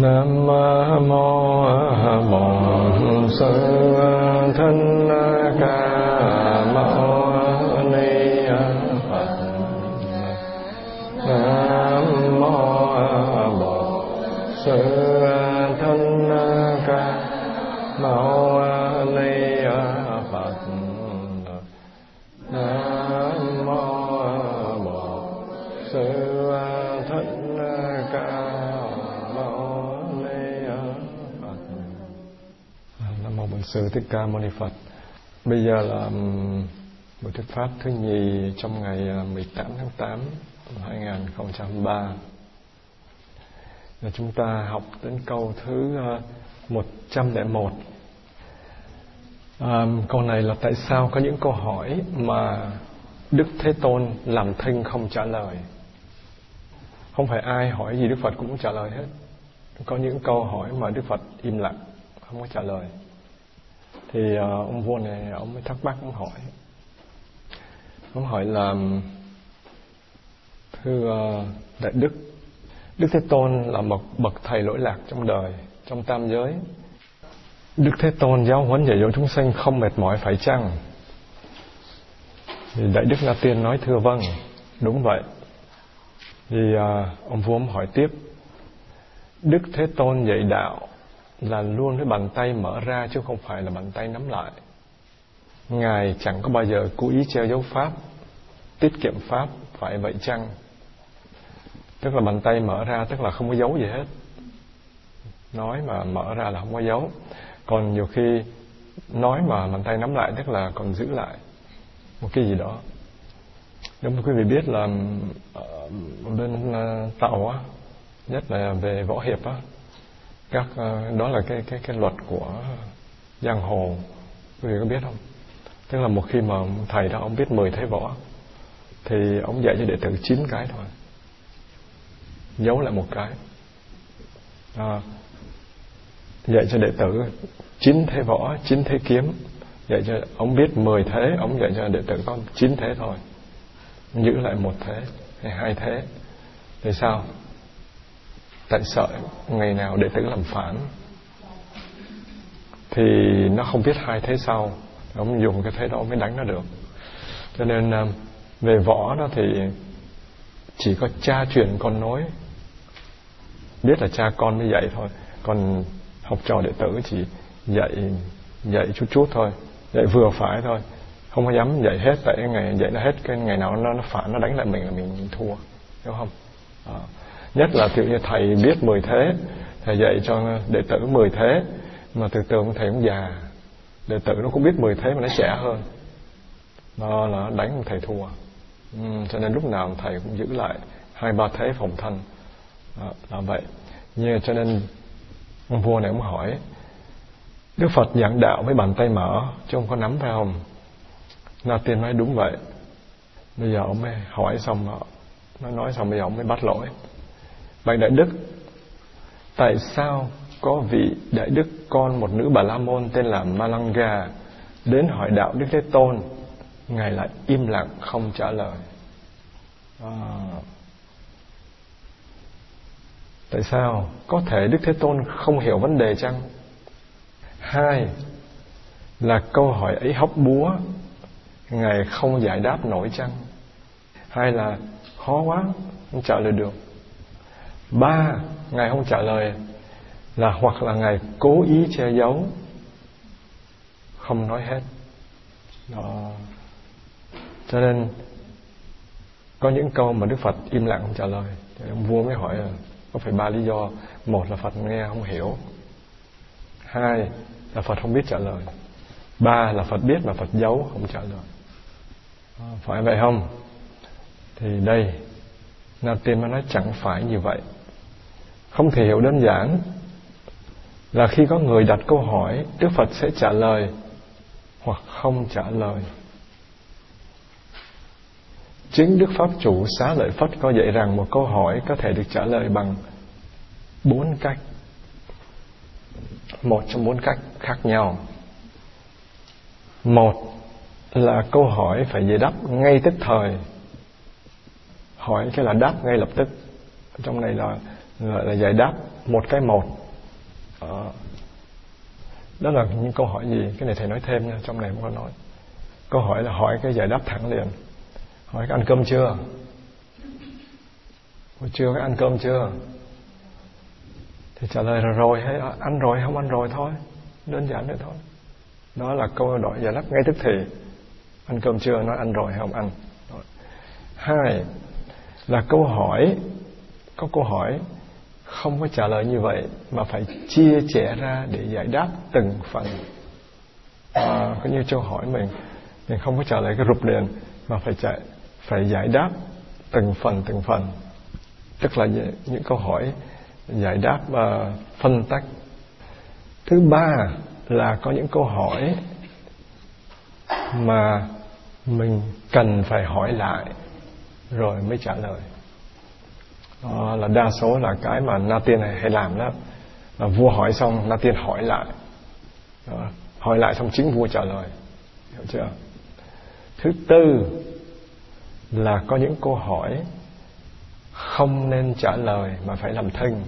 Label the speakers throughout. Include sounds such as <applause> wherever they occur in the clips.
Speaker 1: Nam mô Bổn Sư Thích Ca Mâu Ni Phật. Nam mô Bổn Sư Thích Ca Mâu Sư Thích Ca Mâu Ni Phật. Bây giờ là buổi thuyết pháp thứ nhì trong ngày à, 18 tháng 8 năm 2003. Là chúng ta học đến câu thứ 101. À, câu này là tại sao có những câu hỏi mà Đức Thế Tôn làm thinh không trả lời. Không phải ai hỏi gì Đức Phật cũng trả lời hết. Có những câu hỏi mà Đức Phật im lặng, không có trả lời. Thì ờ, ông vua này ông mới thắc mắc ông hỏi. Ông hỏi là thưa ờ, đại đức, Đức Thế Tôn là một bậc thầy lỗi lạc trong đời, trong tam giới. Đức Thế Tôn giáo huấn dạy dỗ chúng sanh không mệt mỏi phải chăng? Thì Đại Đức La Tiên nói thưa vâng, đúng vậy. Thì ờ, ông vua ông hỏi tiếp, Đức Thế Tôn dạy đạo là luôn với bàn tay mở ra chứ không phải là bàn tay nắm lại. Ngài chẳng có bao giờ cố ý treo dấu pháp, tiết kiệm pháp, phải vậy chăng? Tức là bàn tay mở ra tức là không có dấu gì hết. Nói mà mở ra là không có dấu. Còn nhiều khi nói mà bàn tay nắm lại tức là còn giữ lại một cái gì đó. Nếu mà quý vị biết là ờ, bên ờ, tàu á, nhất là về võ hiệp á, các ờ, đó là cái cái cái luật của giang hồ quý vị có biết không? Tức là một khi mà thầy đó ông biết 10 thế võ thì ông dạy cho đệ tử chín cái thôi. Giấu lại một cái. À, dạy cho đệ tử chín thế võ chín thế kiếm. Dạy cho ông biết 10 thế ông dạy cho đệ tử con chín thế thôi. Giữ lại một thế hay hai thế. Thì sao? Tại sợ ngày nào đệ tử làm phản? Thì nó không biết hai thế sau. Ông dùng cái thế đó mới đánh nó được. Cho nên à, về võ đó thì chỉ có cha truyền con nối. Biết là cha con mới dạy thôi. Còn học trò đệ tử chỉ dạy dạy chút chút thôi. Dạy vừa phải thôi. Không có dám dạy hết tại cái ngày dạy nó hết cái ngày nào nó, nó phản nó đánh lại mình là mình, mình thua. Hiểu không? À nhất là kiểu như thầy biết 10 thế thầy dạy cho đệ tử 10 thế mà từ từ ông thầy cũng già. Đệ tử nó cũng biết 10 thế mà nó trẻ hơn. Nó là đánh ông thầy thua. Ừ, cho nên lúc nào thầy cũng giữ lại hai ba thế phòng thân. Đó, là vậy. Như cho nên ông vua này ông hỏi Đức Phật giảng đạo với bàn tay mở chứ không có nắm phải không? Na Tiên nói đúng vậy. Bây giờ ông mới hỏi xong nó nói xong bây giờ ông mới bắt lỗi bạch đại đức, tại sao có vị đại đức con một nữ bà la môn tên là malanga đến hỏi đạo đức thế tôn, ngài lại im lặng không trả lời? À. tại sao? Có thể đức thế tôn không hiểu vấn đề chăng? Hai là câu hỏi ấy hóc búa, ngài không giải đáp nổi chăng? Hay là khó quá, không trả lời được ba, ngài không trả lời là hoặc là ngài cố ý che giấu. Không nói hết. Đó. cho nên, có những câu mà đức phật im lặng không trả lời. Thì ông vua mới hỏi là, có phải ba lý do? Một là phật nghe không hiểu. Hai là phật không biết trả lời. Ba là phật biết mà phật giấu không trả lời. À, phải vậy không? Thì đây, Nam Tiên mới nói chẳng phải như vậy. Không thể hiểu đơn giản Là khi có người đặt câu hỏi, Đức Phật sẽ trả lời Hoặc không trả lời. Chính Đức Pháp Chủ Xá Lợi Phất có dạy rằng Một câu hỏi có thể được trả lời bằng Bốn cách. Một trong bốn cách khác nhau. Một là câu hỏi phải giải đáp ngay tức thời. Hỏi cái là đáp ngay lập tức. Trong này là là, là giải đáp một cái một. Đó. đó là những câu hỏi gì? Cái này thầy nói thêm nha trong này không có nói. Câu hỏi là hỏi cái giải đáp thẳng liền. Hỏi cái ăn cơm chưa? Ủa chưa cái ăn cơm chưa? Thì trả lời là rồi hay ăn rồi không ăn rồi thôi. Đơn giản vậy thôi. Đó là câu hỏi giải đáp ngay tức thì. Ăn cơm chưa? Nói ăn rồi hay không ăn? Hai là câu hỏi có câu hỏi không có trả lời như vậy mà phải chia sẻ ra để giải đáp từng phần. À, có như câu hỏi mình mình không có trả lời cái rụp liền mà phải chạy phải giải đáp từng phần từng phần. Tức là những câu hỏi giải đáp và phân tách. Thứ ba là có những câu hỏi mà mình cần phải hỏi lại rồi mới trả lời đó là đa số là cái mà na tiên này hay làm đó. Là vua hỏi xong na tiên hỏi lại. Đó. hỏi lại xong chính vua trả lời. Hiểu chưa? Thứ tư là có những câu hỏi không nên trả lời mà phải làm thinh.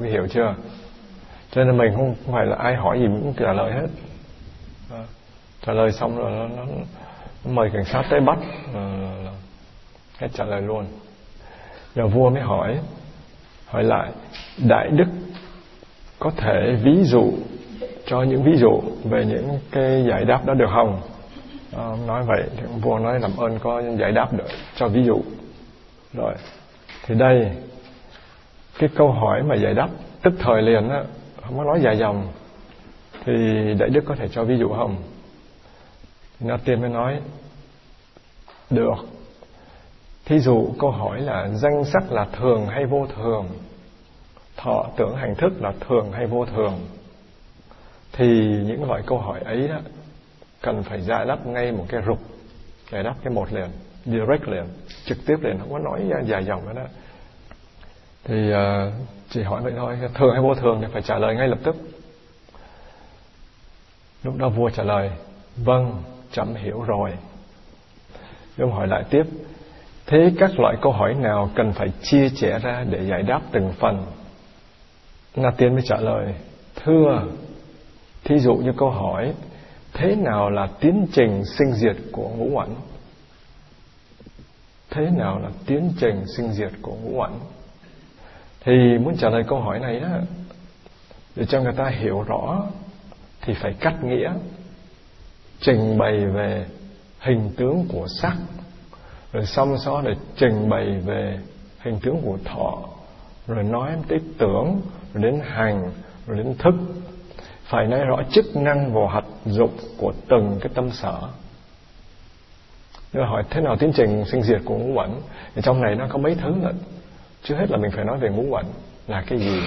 Speaker 1: Quý hiểu chưa? Cho nên mình không phải là ai hỏi gì mình cũng trả lời hết. Đó. trả lời xong rồi nó, nó, nó mời cảnh sát tới bắt. À, cái trả lời luôn. Giờ vua mới hỏi hỏi lại đại đức có thể ví dụ cho những ví dụ về những cái giải đáp đó được không? À, nói vậy thì vua nói làm ơn có giải đáp được cho ví dụ. Rồi thì đây cái câu hỏi mà giải đáp tức thời liền á không có nói dài dòng thì đại đức có thể cho ví dụ không? Na tiên mới nói được thí dụ câu hỏi là danh sắc là thường hay vô thường? Thọ tưởng hành thức là thường hay vô thường? Thì những loại câu hỏi ấy đó cần phải giải đáp ngay một cái rục giải đáp cái một liền direct liền trực tiếp liền không có nói dài dòng nữa đó. Thì uh, chỉ hỏi vậy thôi thường hay vô thường thì phải trả lời ngay lập tức. Lúc đó vua trả lời vâng chậm hiểu rồi. Ông hỏi lại tiếp thế các loại câu hỏi nào cần phải chia sẻ ra để giải đáp từng phần? Na tiên mới trả lời thưa thí dụ như câu hỏi thế nào là tiến trình sinh diệt của ngũ uẩn? Thế nào là tiến trình sinh diệt của ngũ uẩn? Thì muốn trả lời câu hỏi này á, để cho người ta hiểu rõ thì phải cắt nghĩa trình bày về hình tướng của sắc rồi xong sau để trình bày về hình tướng của thọ, rồi nói tới tưởng, rồi đến hành, rồi đến thức. Phải nói rõ chức năng và hoạt dụng của từng cái tâm sở. Nếu hỏi thế nào tiến trình sinh diệt của ngũ uẩn thì trong này nó có mấy thứ nữa. trước hết là mình phải nói về ngũ uẩn là cái gì.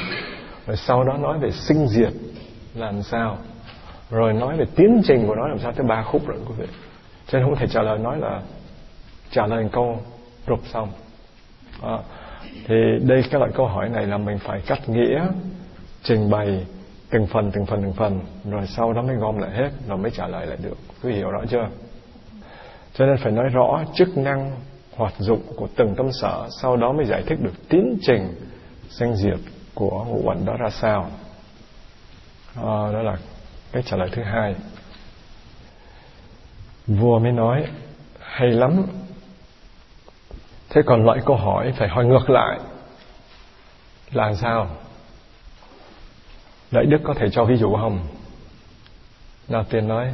Speaker 1: Rồi sau đó nói về sinh diệt là làm sao. Rồi nói về tiến trình của nó làm sao. Tới ba khúc rồi, quý vị. Cho nên không thể trả lời nói là trả lời câu rụp xong. À, thì đây cái loại câu hỏi này là mình phải cắt nghĩa trình bày từng phần từng phần từng phần rồi sau đó mới gom lại hết rồi mới trả lời lại được. Quý hiểu rõ chưa? Cho nên phải nói rõ chức năng hoạt dụng của từng tâm sở sau đó mới giải thích được tiến trình sinh diệt của ngũ uẩn đó ra sao. À, đó là cái trả lời thứ hai. Vua mới nói hay lắm thế còn loại câu hỏi phải hỏi ngược lại là sao? Đại đức có thể cho ví dụ không? Nào tiên nói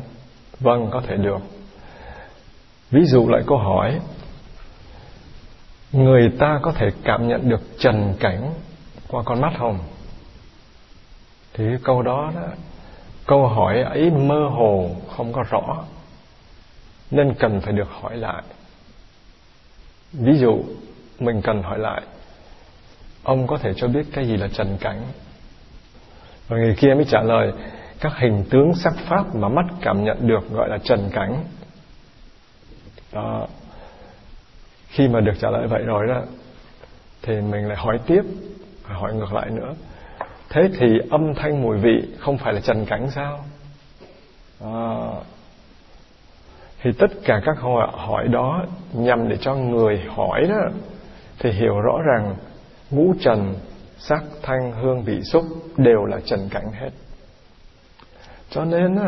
Speaker 1: vâng có thể được. Ví dụ lại câu hỏi, người ta có thể cảm nhận được trần cảnh qua con mắt không? Thì cái câu đó đó, câu hỏi ấy mơ hồ, không có rõ, nên cần phải được hỏi lại ví dụ mình cần hỏi lại ông có thể cho biết cái gì là trần cảnh? Và người kia mới trả lời các hình tướng sắc pháp mà mắt cảm nhận được gọi là trần cảnh. Đó. Khi mà được trả lời vậy rồi đó thì mình lại hỏi tiếp hỏi ngược lại nữa thế thì âm thanh mùi vị không phải là trần cảnh sao? À, thì tất cả các hỏi, hỏi đó nhằm để cho người hỏi đó thì hiểu rõ rằng ngũ trần sắc thanh hương vị xúc đều là trần cảnh hết. Cho nên á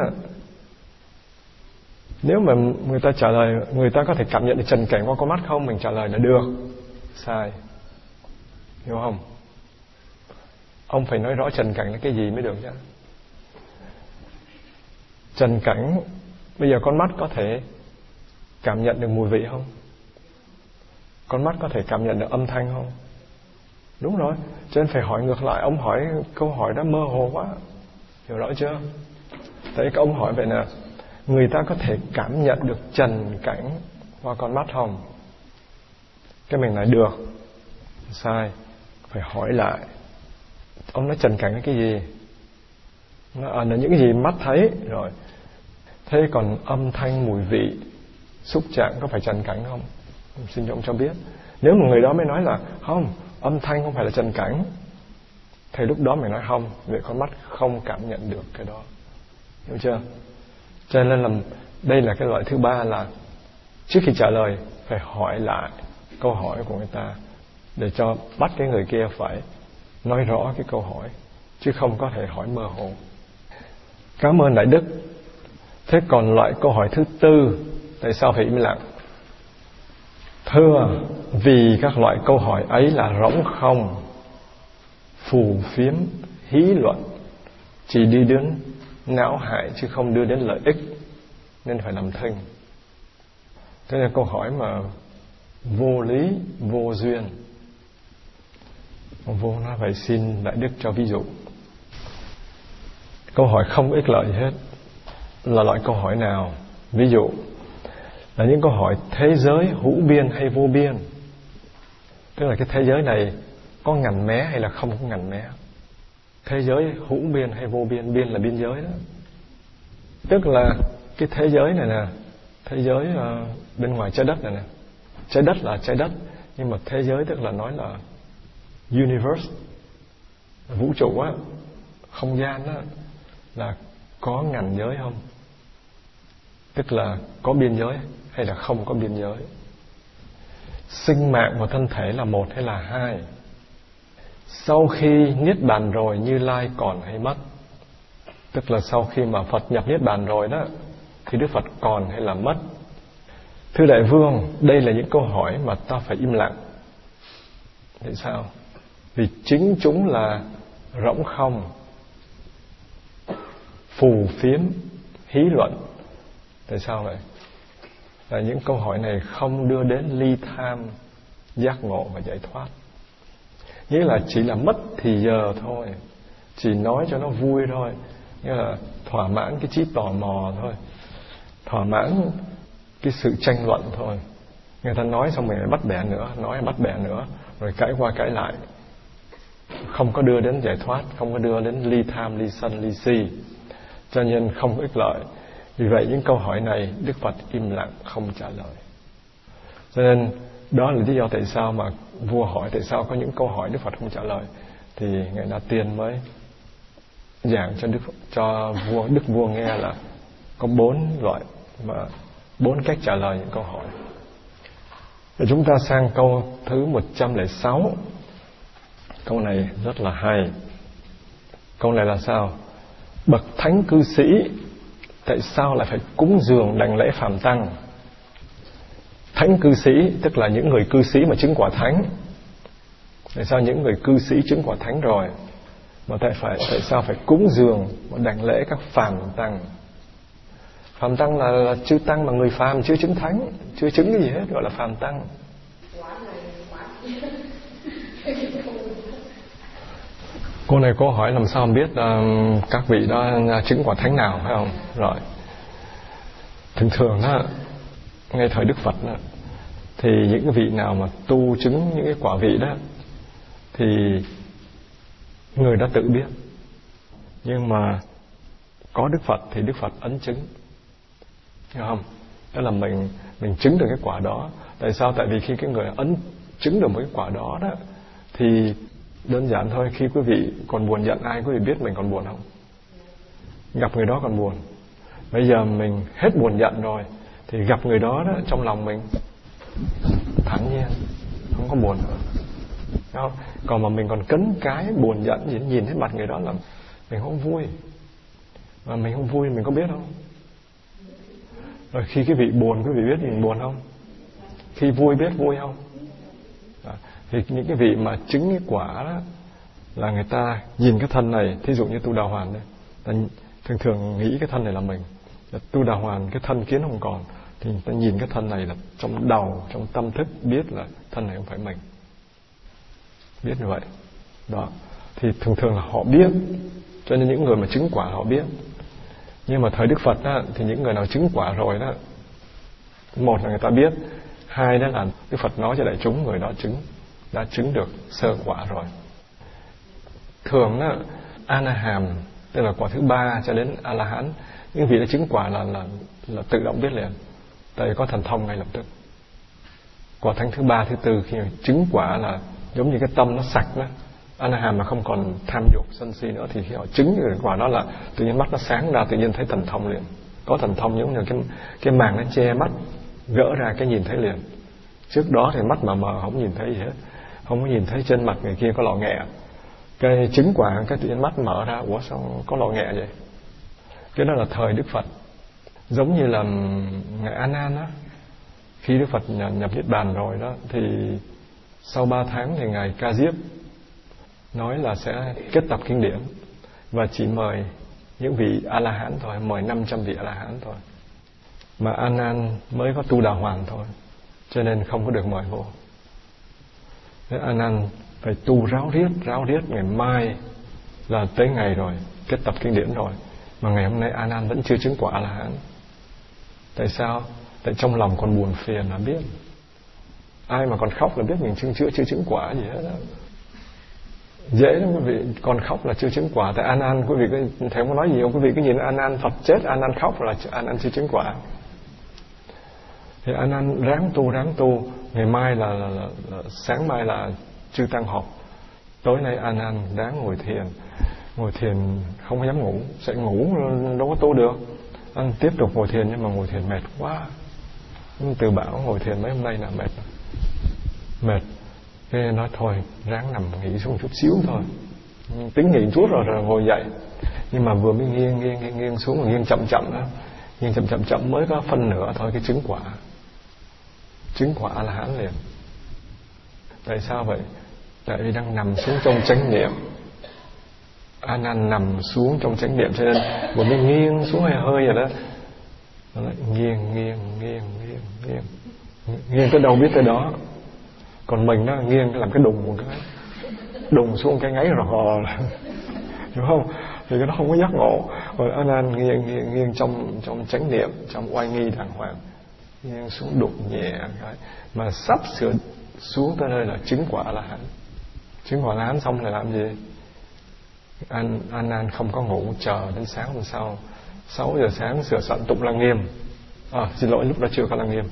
Speaker 1: nếu mà người ta trả lời người ta có thể cảm nhận được trần cảnh qua con mắt không? Mình trả lời là được. Sai. Hiểu không? Ông phải nói rõ trần cảnh là cái gì mới được chứ trần cảnh bây giờ con mắt có thể cảm nhận được mùi vị không? Con mắt có thể cảm nhận được âm thanh không? Đúng rồi cho nên phải hỏi ngược lại. Ông hỏi câu hỏi đó mơ hồ quá. Hiểu rõ chưa? Thấy các ông hỏi vậy nè người ta có thể cảm nhận được trần cảnh qua con mắt không? Cái mình nói được. Sai phải hỏi lại. Ông nói trần cảnh là cái gì? Nó à, là những cái gì mắt thấy. Rồi thế còn âm thanh, mùi vị, xúc chạm có phải trần cảnh không? Xin cho ông cho biết. Nếu một người đó mới nói là, không, âm thanh không phải là trần cảnh, thì lúc đó mình nói không vì con mắt không cảm nhận được cái đó. Hiểu chưa? Cho nên là đây là cái loại thứ ba là trước khi trả lời, phải hỏi lại câu hỏi của người ta để cho bắt cái người kia phải nói rõ cái câu hỏi, chứ không có thể hỏi mơ hồ. Cảm ơn đại đức thế còn loại câu hỏi thứ tư, tại sao phải im lặng? Thưa, vì các loại câu hỏi ấy là rỗng không, phù phiếm, hí luận, chỉ đi đến não hại chứ không đưa đến lợi ích, nên phải làm thinh. Thế là câu hỏi mà vô lý, vô duyên. Vô, nó phải xin đại đức cho ví dụ. Câu hỏi không ích lợi gì hết là loại câu hỏi nào? Ví dụ là những câu hỏi thế giới hữu biên hay vô biên? Tức là cái thế giới này có ngành mé hay là không có ngành mé? Thế giới hữu biên hay vô biên? Biên là biên giới đó. Tức là cái thế giới này nè thế giới uh, bên ngoài trái đất này nè. Trái đất là trái đất nhưng mà thế giới tức là nói là universe vũ trụ á không gian á là có ngành giới không? Tức là có biên giới hay là không có biên giới? Sinh mạng và thân thể là một hay là hai? Sau khi niết bàn rồi như lai còn hay mất? Tức là sau khi mà phật nhập niết bàn rồi đó, thì đức phật còn hay là mất? Thưa đại vương, đây là những câu hỏi mà ta phải im lặng. Tại sao? Vì chính chúng là rỗng không, phù phiếm, hí luận tại sao vậy? Là những câu hỏi này không đưa đến ly tham, giác ngộ và giải thoát. Nghĩa là chỉ là mất thì giờ thôi, chỉ nói cho nó vui thôi. Nghĩa là thỏa mãn cái trí tò mò thôi, thỏa mãn cái sự tranh luận thôi. Người ta nói xong mình lại bắt bẻ nữa, nói bắt bẻ nữa, rồi cãi qua cãi lại. Không có đưa đến giải thoát, không có đưa đến ly tham, ly sân, ly si. Cho nên không có ích lợi vì vậy, những câu hỏi này đức phật im lặng không trả lời. Cho nên, đó là lý do tại sao mà vua hỏi, tại sao có những câu hỏi đức phật không trả lời. Thì ngài na tiên mới giảng cho đức, cho vua, đức vua nghe là có bốn loại mà bốn cách trả lời những câu hỏi. Rồi chúng ta sang câu thứ 106 Câu này rất là hay. Câu này là sao? Bậc thánh cư sĩ Tại sao lại phải cúng dường đảnh lễ phàm tăng? Thánh cư sĩ Tức là những người cư sĩ mà chứng quả thánh. Tại sao những người cư sĩ chứng quả thánh rồi? Mà tại phải tại sao phải cúng dường Và đảnh lễ các phàm tăng? Phàm tăng là, là chư tăng mà người phàm chưa chứng thánh Chưa chứng cái gì hết gọi là phàm tăng. Cô này cô hỏi làm sao biết um, các vị đó ờ, chứng quả thánh nào phải không? Rồi. Thường thường đó ngay thời đức phật đó, thì những vị nào mà tu chứng những cái quả vị đó thì người đã tự biết. Nhưng mà có đức phật thì đức phật ấn chứng. Hiểu không? Đó là mình mình chứng được cái quả đó. Tại sao? Tại vì khi cái người ấn chứng được một cái quả đó đó thì đơn giản thôi, khi quý vị còn buồn giận ai, quý vị biết mình còn buồn không? Gặp người đó còn buồn. Bây giờ mình hết buồn giận rồi, thì gặp người đó đó, trong lòng mình, thản nhiên, không có buồn nữa. Không? còn mà mình còn cấn cái buồn giận gì nhìn thấy mặt người đó là mình không vui. Mà mình không vui, mình có biết không? Rồi khi cái vị buồn, quý vị biết mình buồn không? Khi vui biết vui không? Thì những cái vị mà chứng cái quả đó là người ta nhìn cái thân này thí dụ như tu đào hoàn đây ta thường thường nghĩ cái thân này là mình tu đào hoàn cái thân kiến không còn thì ta nhìn cái thân này là trong đầu trong tâm thức biết là thân này không phải mình. Biết như vậy. Đó. Thì thường thường là họ biết cho nên những người mà chứng quả họ biết. Nhưng mà thời đức phật đó, thì những người nào chứng quả rồi đó một là người ta biết hai đó là đức phật nói cho đại chúng người đó chứng đã chứng được sơ quả rồi. Thường đó anaham, tức là quả thứ ba cho đến a la hán những vị đã chứng quả là là là tự động biết liền, tại vì có thần thông ngay lập tức. Quả thánh thứ ba, thứ tư khi chứng quả là giống như cái tâm nó sạch đó, Anaham mà không còn tham dục, sân si nữa thì khi họ chứng được quả đó là tự nhiên mắt nó sáng ra, tự nhiên thấy thần thông liền. Có thần thông giống như cái cái màng nó che mắt, gỡ ra cái nhìn thấy liền. Trước đó thì mắt mà mờ không nhìn thấy gì hết không có nhìn thấy trên mặt người kia có lọ nghẹ. Cái chứng quả cái tự nhiên mắt mở ra, ủa sao có lọ nghẹ vậy? Cái đó là thời đức phật. Giống như là ngài an an á, khi đức phật nhập niết bàn rồi đó, thì sau ba tháng thì ngài ca diếp nói là sẽ kết tập kinh điển và chỉ mời những vị a la hán thôi, mời 500 vị a la hán thôi. Mà an an mới có tu đà hoàng thôi, cho nên không có được mời vô. Thế an phải tu ráo riết ráo riết ngày mai là tới ngày rồi, kết tập kinh điển rồi. Mà ngày hôm nay Anan vẫn chưa chứng quả a la hán tại sao? Tại trong lòng còn buồn phiền là biết. Ai mà còn khóc là biết mình chứng chữa chưa chứng quả gì hết đó dễ lắm quý vị, còn khóc là chưa chứng quả. Tại Anan, quý vị thầy không nói gì không? Quý vị cứ nhìn Anan, phật chết, Anan khóc là Anan chưa chứng quả thì anh anh ráng tu ráng tu. Ngày mai là, là, là, là sáng mai là chư tăng học tối nay anh anh ráng ngồi thiền. Ngồi thiền không dám ngủ sẽ ngủ đâu có tu được. Anh tiếp tục ngồi thiền nhưng mà ngồi thiền mệt quá. Từ bảo ngồi thiền mấy hôm nay là mệt. Mệt. Thế nói thôi ráng nằm nghỉ xuống chút xíu thôi. Tính nghỉ chút rồi rồi ngồi dậy. Nhưng mà vừa mới nghiêng nghiêng nghiêng, nghiêng xuống nghiêng chậm chậm đó. Nghiêng chậm chậm chậm mới có phân nửa thôi cái chứng quả chứng quả là hán liền. Tại sao vậy? Tại vì đang nằm xuống trong chánh niệm. A nan nằm xuống trong chánh niệm, cho nên một cái nghiêng xuống hơi hơi rồi đó, nó lại nghiêng nghiêng nghiêng nghiêng nghiêng. Nghiêng tới đâu biết tới đó. Còn mình nó nghiêng làm cái đùng một cái, đùng xuống cái ngáy rò hiểu không? Thì cái đó không có giác ngộ. Còn anan nghiêng nghiêng nghiêng trong trong chánh niệm, trong oai nghi đàng hoàng nghiêng xuống đụng nhẹ cái mà sắp sửa xuống tới nơi là chứng quả là hẳn chứng quả là hán xong là làm gì? An anh an không có ngủ chờ đến sáng hôm sau. 6 giờ sáng sửa soạn tụng lăng nghiêm. À, xin lỗi lúc đó chưa có lăng nghiêm.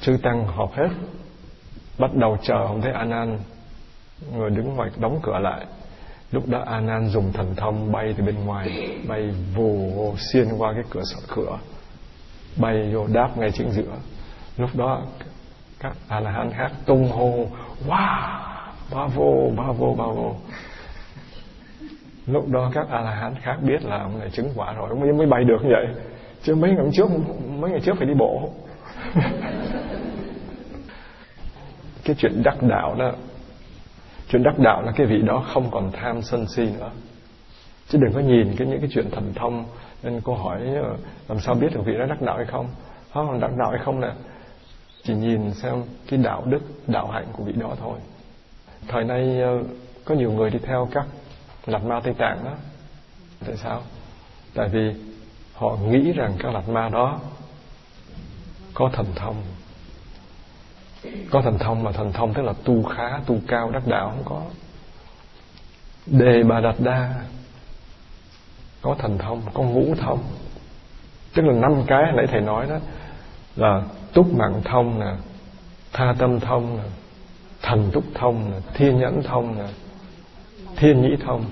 Speaker 1: Chư tăng họp hết. Bắt đầu chờ không thấy an an. Người đứng ngoài đóng cửa lại. Lúc đó an an dùng thần thông bay từ bên ngoài bay vù xuyên qua cái cửa sọt cửa bay vô đáp ngay chính giữa. Lúc đó, các a la hán khác tung hô, wow! Ba vô ba vô ba vô lúc đó các a la hán khác biết là ông này chứng quả rồi, mới mới bay được như vậy. Chứ mấy ngày trước, mấy ngày trước phải đi bộ. <laughs> Cái chuyện đắc đạo đó, chuyện đắc đạo là cái vị đó không còn tham sân si nữa. Chứ đừng có nhìn cái, những cái chuyện thần thông nên cô hỏi ờ, làm sao biết được vị đó đắc đạo hay không? Không đắc đạo hay không là chỉ nhìn xem cái đạo đức, đạo hạnh của vị đó thôi. Thời nay ờ, có nhiều người đi theo các lạt ma tây tạng đó. Tại sao? Tại vì họ nghĩ rằng các lạt ma đó có thần thông. Có thần thông mà thần thông tức là tu khá, tu cao, đắc đạo không có. Đề bà đạt đa có thần thông, có ngũ thông. Tức là năm cái nãy thầy nói đó, là túc mạng thông nè, tha tâm thông nè, thần túc thông nè, thiên nhẫn thông nè, thiên nhĩ thông.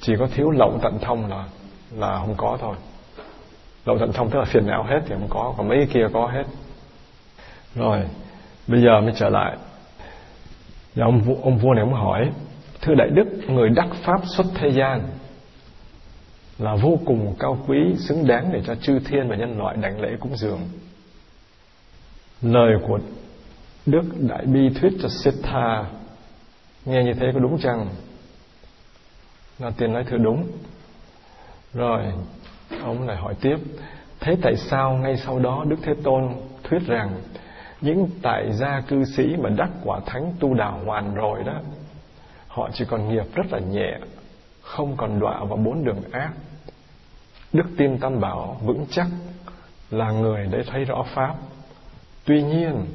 Speaker 1: Chỉ có thiếu lậu tận thông là là không có thôi. Lậu tận thông tức là phiền não hết thì không có, còn mấy cái kia có hết. Rồi, bây giờ mới trở lại. Và ông ông vua này ông hỏi, thưa đại đức, người đắc pháp xuất thế gian là vô cùng cao quý, xứng đáng để cho chư thiên và nhân loại đảnh lễ cúng dường. Lời của đức đại bi thuyết cho Siddha, nghe như thế có đúng chăng? Là tiền nói thưa đúng. Rồi, ông lại hỏi tiếp, thế tại sao ngay sau đó đức thế tôn thuyết rằng những tại gia cư sĩ mà đắc quả thánh tu đạo hoàn rồi đó, họ chỉ còn nghiệp rất là nhẹ, không còn đọa vào bốn đường ác đức tin tam bảo vững chắc là người để thấy rõ pháp tuy nhiên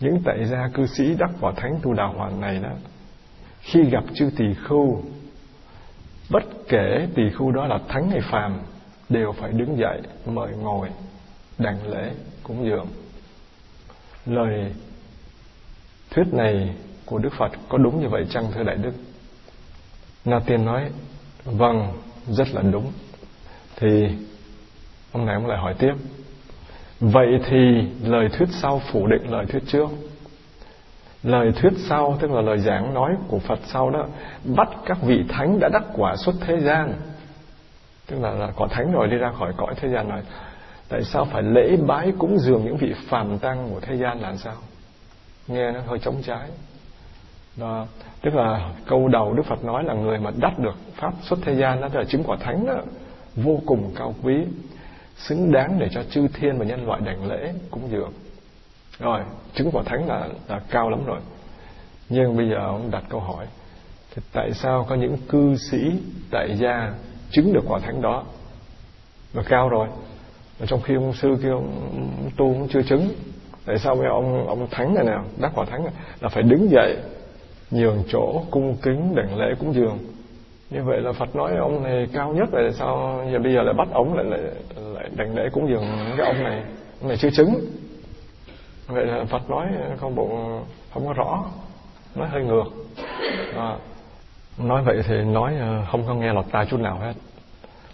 Speaker 1: những tại gia cư sĩ đắc quả thánh tu đà hoàn này đó khi gặp chư tỳ khưu bất kể tỳ khưu đó là thánh hay phàm đều phải đứng dậy mời ngồi đảnh lễ cúng dường lời thuyết này của Đức Phật có đúng như vậy chăng thưa Đại Đức? Na Tiên nói, vâng, rất là đúng. Thì ông này ông lại hỏi tiếp, vậy thì lời thuyết sau phủ định lời thuyết trước. Lời thuyết sau tức là lời giảng nói của Phật sau đó bắt các vị thánh đã đắc quả xuất thế gian. Tức là, là có thánh rồi đi ra khỏi cõi thế gian này. Tại sao phải lễ bái cúng dường những vị phàm tăng của thế gian là sao? Nghe nó hơi chống trái. Đó. Tức là câu đầu Đức Phật nói là người mà đắc được Pháp xuất thế gian đó là chứng quả thánh đó vô cùng cao quý xứng đáng để cho chư thiên và nhân loại đảnh lễ cúng dường. Rồi chứng quả thánh là là cao lắm rồi. Nhưng bây giờ ông đặt câu hỏi thì tại sao có những cư sĩ tại gia chứng được quả thánh đó và cao rồi? Mà trong khi ông sư kia ông tu cũng chưa chứng tại sao bây giờ ông ông thánh này nào đắc quả thánh này, là phải đứng dậy nhường chỗ cung kính đảnh lễ cúng dường? Như vậy là Phật nói ông này cao nhất vậy sao giờ bây giờ lại bắt ông lại lại, lại đành lễ cúng dường cái ông này ông này chưa chứng? Vậy là Phật nói không bộ không có rõ nói hơi ngược. À, nói vậy thì nói à, không có nghe lọt tai chút nào hết.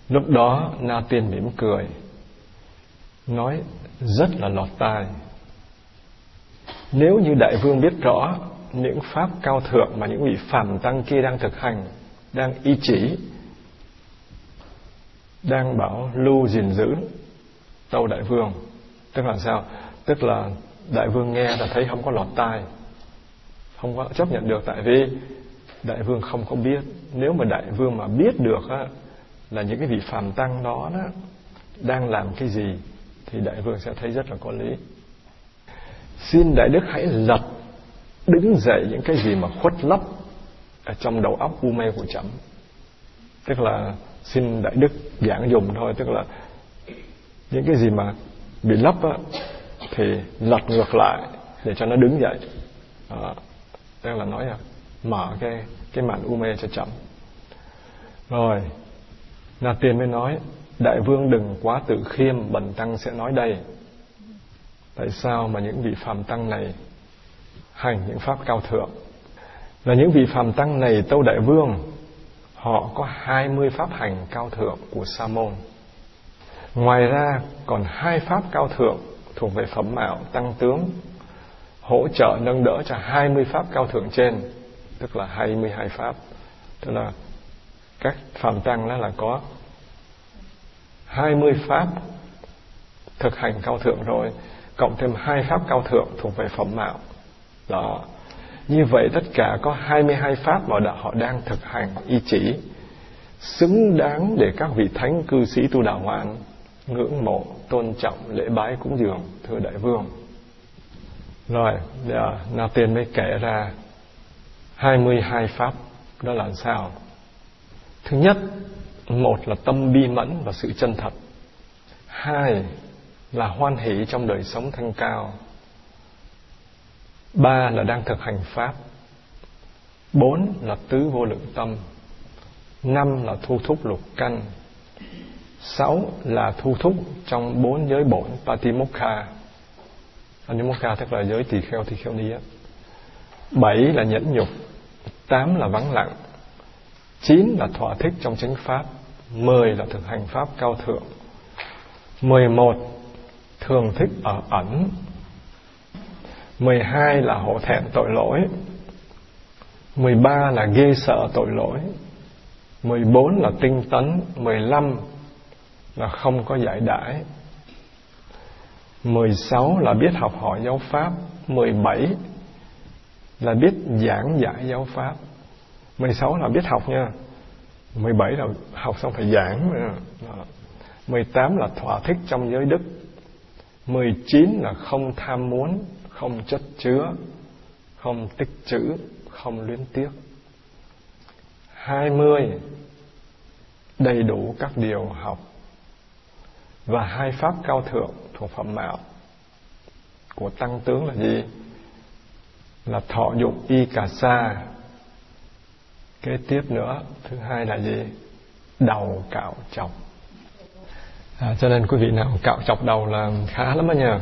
Speaker 1: Lúc đó na tiên mỉm cười nói rất là lọt tai. Nếu như đại vương biết rõ những pháp cao thượng mà những vị phàm tăng kia đang thực hành đang y chỉ đang bảo lưu gìn giữ tâu đại vương. Tức là sao? Tức là đại vương nghe là thấy không có lọt tai không có chấp nhận được. Tại vì đại vương không có biết. Nếu mà đại vương mà biết được á, là những cái vị phàm tăng đó đó đang làm cái gì thì đại vương sẽ thấy rất là có lý. Xin đại đức hãy lật đứng dậy những cái gì mà khuất lấp ở trong đầu óc u mê của chậm. Tức là xin đại đức giảng dùng thôi. Tức là những cái gì mà bị lấp á, thì lật ngược lại để cho nó đứng dậy. À, tức là nói là mở cái cái màn u mê cho chậm. Rồi là tiên mới nói đại vương đừng quá tự khiêm bần tăng sẽ nói đây. Tại sao mà những vị phàm tăng này hành những pháp cao thượng? Là những vị phàm tăng này tâu đại vương, họ có 20 pháp hành cao thượng của sa môn. Ngoài ra, còn hai pháp cao thượng thuộc về phẩm mạo tăng tướng, hỗ trợ nâng đỡ cho 20 pháp cao thượng trên, tức là 22 pháp. Tức là các phàm tăng đó là có 20 pháp thực hành cao thượng rồi, cộng thêm hai pháp cao thượng thuộc về phẩm mạo. Đó như vậy tất cả có 22 pháp mà họ đang thực hành, y chỉ, xứng đáng để các vị thánh cư sĩ tu đạo hoạn ngưỡng mộ, tôn trọng, lễ bái cúng dường, thưa đại vương. Rồi, giờ nào tiền mới kể ra 22 pháp. Đó là sao? Thứ nhất, một là tâm bi mẫn và sự chân thật. Hai là hoan hỷ trong đời sống thanh cao ba là đang thực hành pháp. Bốn là tứ vô lượng tâm. Năm là thu thúc lục căn. Sáu là thu thúc trong bốn giới bổn patimokha. Patimokha tức là giới tỳ kheo tỳ kheo ni á. Bảy là nhẫn nhục. Tám là vắng lặng. Chín là thỏa thích trong chánh pháp. Mười là thực hành pháp cao thượng. Mười một, thường thích ở ẩn. 12 là hổ thẹn tội lỗi. 13 là ghê sợ tội lỗi. 14 là tinh tấn. 15 là không có giải đãi. 16 là biết học hỏi giáo pháp. 17 là biết giảng giải giáo pháp. 16 là biết học nha. 17 là học xong phải giảng. 18 là thỏa thích trong giới đức. 19 là không tham muốn không chất chứa không tích trữ không luyến tiếc. 20 đầy đủ các điều học và hai pháp cao thượng thuộc phẩm mạo của tăng tướng là gì? Là thọ dụng y cà sa. Kế tiếp nữa thứ hai là gì? Đầu cạo chọc. À, cho nên quý vị nào cạo chọc đầu là khá lắm đó nha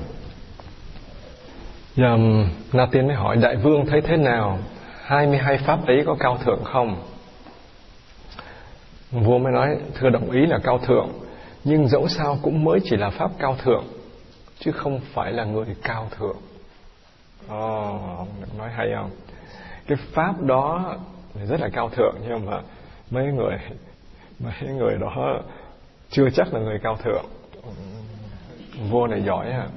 Speaker 1: giờ na tiên mới hỏi đại vương thấy thế nào? 22 pháp ấy có cao thượng không? Vua mới nói thưa đồng ý là cao thượng nhưng dẫu sao cũng mới chỉ là pháp cao thượng chứ không phải là người cao thượng. Ồ oh, nói hay không? Cái pháp đó rất là cao thượng nhưng mà mấy người mấy người đó chưa chắc là người cao thượng. Vua này giỏi à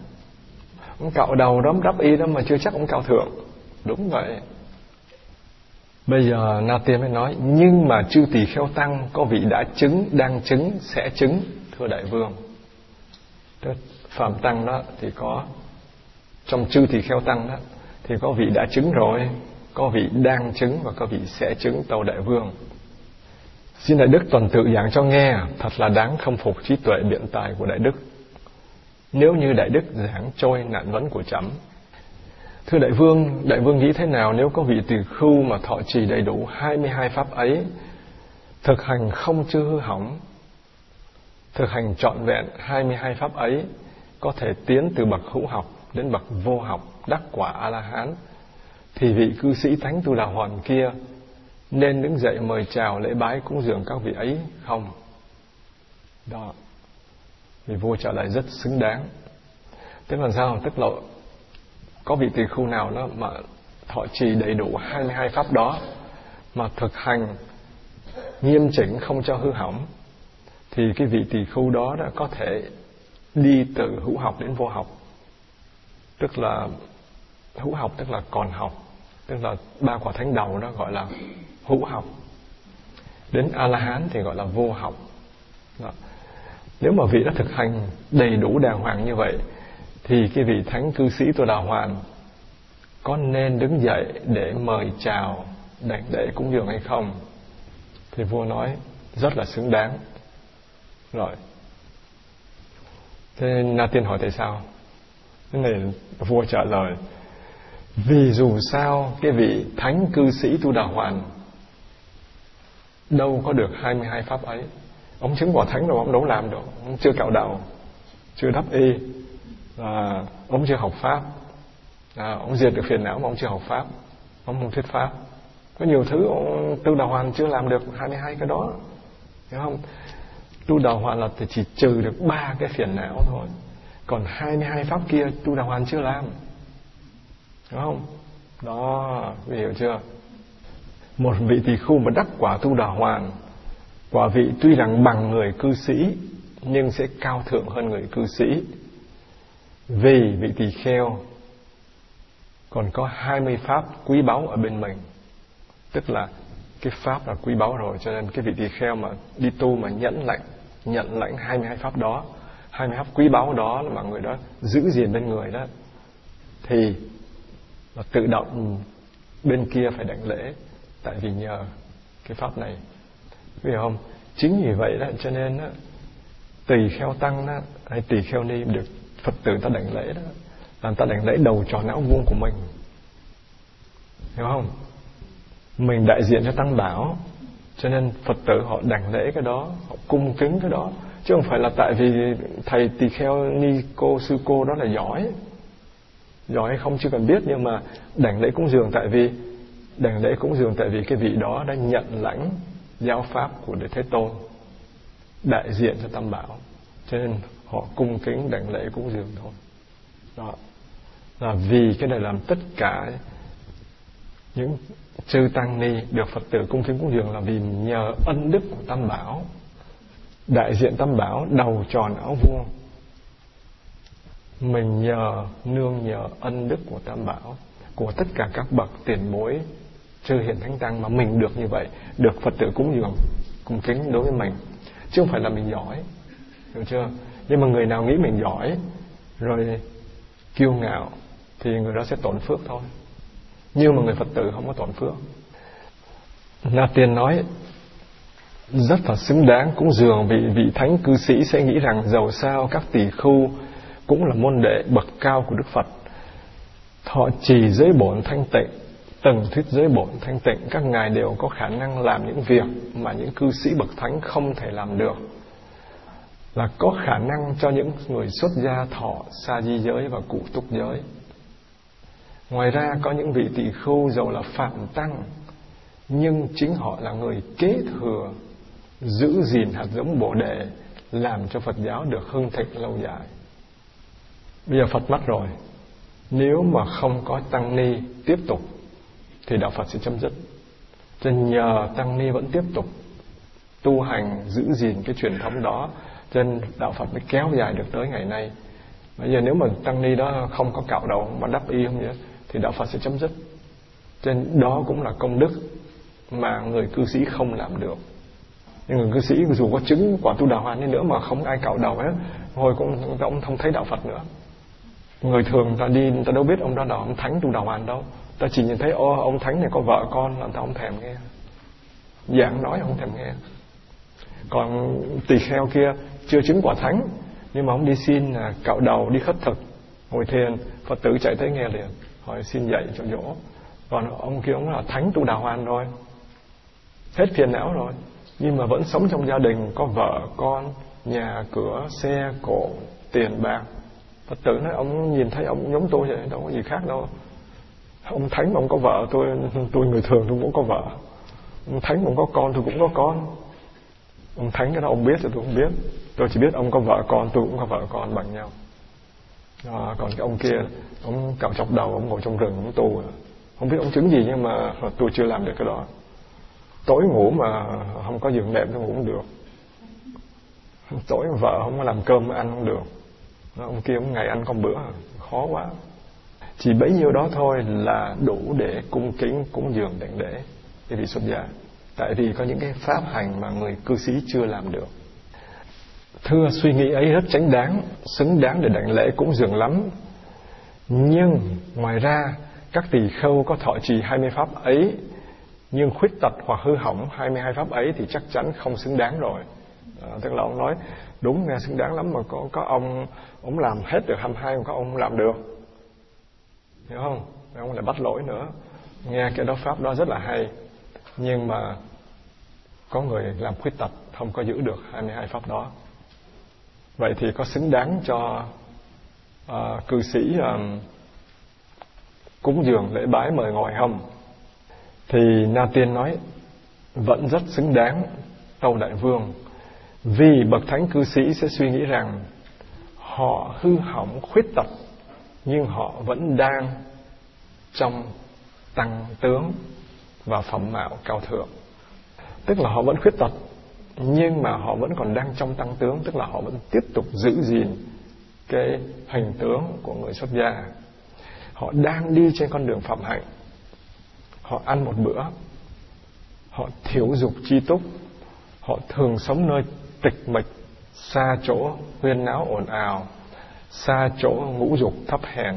Speaker 1: ông cạo đầu đóng đắp y đó mà chưa chắc ông cao thượng đúng vậy. Bây giờ na tiên mới nói, nhưng mà chư tỳ kheo tăng có vị đã chứng, đang chứng, sẽ chứng, thưa đại vương. Tức phạm tăng đó thì có, trong chư tỳ kheo tăng đó thì có vị đã chứng rồi, có vị đang chứng và có vị sẽ chứng tàu đại vương. Xin đại đức tuần tự giảng cho nghe, thật là đáng khâm phục trí tuệ biện tài của đại đức nếu như đại đức giảng trôi nạn vấn của chấm thưa đại vương đại vương nghĩ thế nào nếu có vị tỳ khưu mà thọ trì đầy đủ 22 pháp ấy, thực hành không chưa hư hỏng, thực hành trọn vẹn 22 pháp ấy, có thể tiến từ bậc hữu học đến bậc vô học đắc quả a la hán thì vị cư sĩ thánh tu đà hoàn kia nên đứng dậy mời chào lễ bái cúng dường các vị ấy không? Đó vì vua trả lời rất xứng đáng. Tức là sao? Tức là có vị tỳ khu nào đó mà thọ trì đầy đủ 22 pháp đó, mà thực hành nghiêm chỉnh không cho hư hỏng, thì cái vị tỳ khu đó đã có thể đi từ hữu học đến vô học. Tức là hữu học tức là còn học, tức là ba quả thánh đầu đó gọi là hữu học. Đến a la hán thì gọi là vô học. Đó nếu mà vị đã thực hành đầy đủ đàng hoàng như vậy, thì cái vị thánh cư sĩ tôi đà hoàn có nên đứng dậy để mời chào đảnh lễ cúng dường hay không? Thì vua nói, rất là xứng đáng. Rồi. Thế na tiên hỏi, tại sao? Thế này vua trả lời, vì dù sao cái vị thánh cư sĩ tu đà hoàn đâu có được 22 pháp ấy ông chứng quả thánh rồi ông đâu làm được. Ông chưa cạo đầu chưa đắp y à, ông chưa học pháp. À, ông diệt được phiền não mà ông chưa học pháp. Ông không thuyết pháp. Có nhiều thứ ông tu đà hoàn chưa làm được 22 cái đó. Hiểu không? Tu đà hoàn là chỉ trừ được ba cái phiền não thôi. Còn 22 pháp kia tu đà hoàn chưa làm. Đúng không? Đó hiểu chưa? Một vị tỳ khu mà đắc quả tu đà hoàn quả vị tuy rằng bằng người cư sĩ, nhưng sẽ cao thượng hơn người cư sĩ. Vì vị tỳ kheo, còn có 20 pháp quý báu ở bên mình. Tức là cái pháp là quý báu rồi, cho nên cái vị tỳ kheo mà đi tu mà nhẫn lãnh nhận lãnh 22 pháp đó 20 pháp quý báu đó là mà người đó giữ gìn bên người đó, thì là tự động bên kia phải đảnh lễ. Tại vì nhờ cái pháp này hiểu không? Chính vì vậy đó cho nên đó, tỳ kheo tăng đó, hay tỳ kheo ni được phật tử ta đảnh lễ đó là ta đảnh lễ đầu trò não vuông của mình. Hiểu không? Mình đại diện cho tăng bảo cho nên phật tử họ đảnh lễ cái đó họ cung kính cái đó. Chứ không phải là tại vì thầy tỳ kheo ni cô sư cô đó là giỏi. Giỏi hay không chưa cần biết nhưng mà đảnh lễ cúng dường tại vì đảnh lễ cúng dường tại vì cái vị đó đã nhận lãnh giáo pháp của Đức Thế Tôn, đại diện cho Tam Bảo. Cho nên họ cung kính đảnh lễ cúng dường thôi. Đó. Là vì cái này làm tất cả những chư tăng ni được phật tử cung kính cúng dường là vì nhờ ân đức của tam bảo, đại diện tam bảo đầu tròn áo vuông. Mình nhờ, nương nhờ ân đức của tam bảo, của tất cả các bậc tiền bối chưa hiện thánh tăng mà mình được như vậy được phật tử cúng dường cung kính đối với mình. Chứ không phải là mình giỏi hiểu chưa? Nhưng mà người nào nghĩ mình giỏi rồi kiêu ngạo thì người đó sẽ tổn phước thôi. Nhưng mà người phật tử không có tổn phước. Na tiên nói rất là xứng đáng cúng dường vì vị thánh cư sĩ sẽ nghĩ rằng giàu sao các tỷ khu cũng là môn đệ bậc cao của Đức Phật. Thọ trì giới bổn thanh tịnh, từng thuyết giới bổn thanh tịnh, các ngài đều có khả năng làm những việc mà những cư sĩ bậc thánh không thể làm được. Là có khả năng cho những người xuất gia thọ sa di giới và cụ túc giới. Ngoài ra có những vị tỷ khưu dầu là phạm tăng, nhưng chính họ là người kế thừa giữ gìn hạt giống bồ đề làm cho Phật giáo được hưng thịnh lâu dài. Bây giờ Phật mất rồi, nếu mà không có tăng ni tiếp tục thì đạo Phật sẽ chấm dứt. Cho nhờ tăng ni vẫn tiếp tục tu hành giữ gìn cái truyền thống đó, cho nên đạo Phật mới kéo dài được tới ngày nay. Bây giờ nếu mà tăng ni đó không có cạo đầu mà đắp y không vậy thì đạo Phật sẽ chấm dứt. Cho nên đó cũng là công đức mà người cư sĩ không làm được nhưng người cư sĩ dù có chứng quả tu đà hoàn đi nữa mà không ai cạo đầu hết hồi cũng ông không thấy đạo phật nữa người thường ta đi ta đâu biết ông đó là ông thánh tu đà hoàn đâu ta chỉ nhìn thấy ô, ông thánh này có vợ con là ta không thèm nghe. Giảng nói không thèm nghe. Còn tỳ kheo kia chưa chứng quả thánh, nhưng mà ông đi xin là cạo đầu, đi khất thực, ngồi thiền. Phật tử chạy tới nghe liền, hỏi xin dạy cho dỗ. Còn ông kia ông là thánh tu đà hoàn rồi. Hết phiền não rồi. Nhưng mà vẫn sống trong gia đình, có vợ, con, nhà, cửa, xe, cộ, tiền bạc. Phật tử nói, ông nhìn thấy ông giống tôi vậy, đâu có gì khác đâu ông thánh mà ông có vợ tôi tôi người thường tôi cũng có vợ. Ông thánh mà ông có con tôi cũng có con. Ông thánh cái đó ông biết thì tôi không biết. Tôi chỉ biết ông có vợ con tôi cũng có vợ con bằng nhau. À, còn cái ông kia ông cạo chọc đầu ông ngồi trong rừng ông tu. Không biết ông chứng gì nhưng mà tôi chưa làm được cái đó. Tối ngủ mà không có giường đẹp tôi ngủ không được. Tối vợ không có làm cơm ăn không được. Ông kia ông ngày ăn con bữa khó quá chỉ bấy nhiêu đó thôi là đủ để cung kính cúng dường đảnh lễ cái vị xuất gia. Tại vì có những cái pháp hành mà người cư sĩ chưa làm được. Thưa suy nghĩ ấy rất tránh đáng xứng đáng để đảnh lễ cúng dường lắm. Nhưng ngoài ra các tỳ khâu có thọ trì 20 pháp ấy nhưng khuyết tật hoặc hư hỏng 22 pháp ấy thì chắc chắn không xứng đáng rồi. À, tức là ông nói đúng nghe xứng đáng lắm mà có có ông ông làm hết được 22 mà có ông làm được hiểu không? Ông lại bắt lỗi nữa. Nghe cái đó pháp đó rất là hay. Nhưng mà có người làm khuyết tật không có giữ được 22 pháp đó. Vậy thì có xứng đáng cho uh, cư sĩ um, cúng dường lễ bái mời ngồi không? Thì Na Tiên nói vẫn rất xứng đáng Tâu Đại Vương vì bậc thánh cư sĩ sẽ suy nghĩ rằng họ hư hỏng khuyết tật nhưng họ vẫn đang trong tăng tướng và phẩm mạo cao thượng. Tức là họ vẫn khuyết tật, nhưng mà họ vẫn còn đang trong tăng tướng, tức là họ vẫn tiếp tục giữ gìn cái hình tướng của người xuất gia. Họ đang đi trên con đường phạm hạnh. Họ ăn một bữa, họ thiếu dục chi túc, họ thường sống nơi tịch mịch, xa chỗ, huyên náo, ồn ào xa chỗ ngũ dục thấp hèn.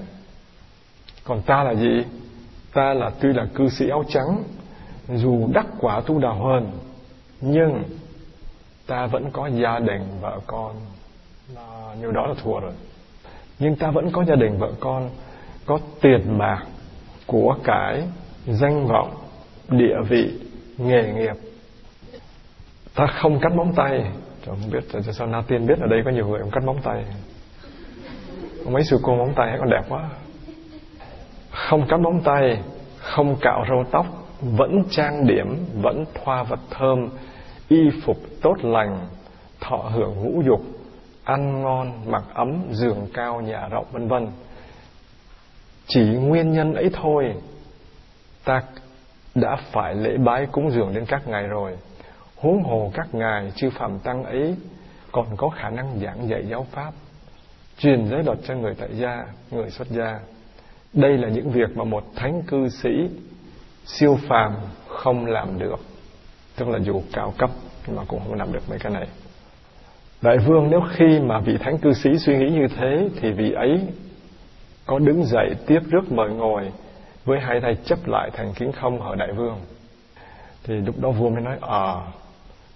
Speaker 1: Còn ta là gì? Ta là tuy là cư sĩ áo trắng dù đắc quả tu đà hơn nhưng ta vẫn có gia đình vợ con. Là, nhiều đó là thua rồi. Nhưng ta vẫn có gia đình vợ con có tiền bạc của cải danh vọng địa vị nghề nghiệp. Ta không cắt móng tay. Trời không biết tại sao Na Tiên biết ở đây có nhiều người không cắt móng tay mấy sư cô móng tay con đẹp quá. Không cắt móng tay, không cạo râu tóc, vẫn trang điểm, vẫn thoa vật thơm, y phục tốt lành, thọ hưởng ngũ dục, ăn ngon, mặc ấm, giường cao, nhà rộng, vân vân. Chỉ nguyên nhân ấy thôi, ta đã phải lễ bái cúng dường đến các ngài rồi. Huống hồ các ngài chư phạm tăng ấy còn có khả năng giảng dạy giáo pháp truyền giới luật cho người tại gia, người xuất gia. Đây là những việc mà một thánh cư sĩ siêu phàm không làm được. Tức là dù cao cấp mà cũng không làm được mấy cái này. Đại vương nếu khi mà vị thánh cư sĩ suy nghĩ như thế, thì vị ấy có đứng dậy tiếp rước mời ngồi với hai tay chấp lại thành kính không ở đại vương. Thì lúc đó vua mới nói à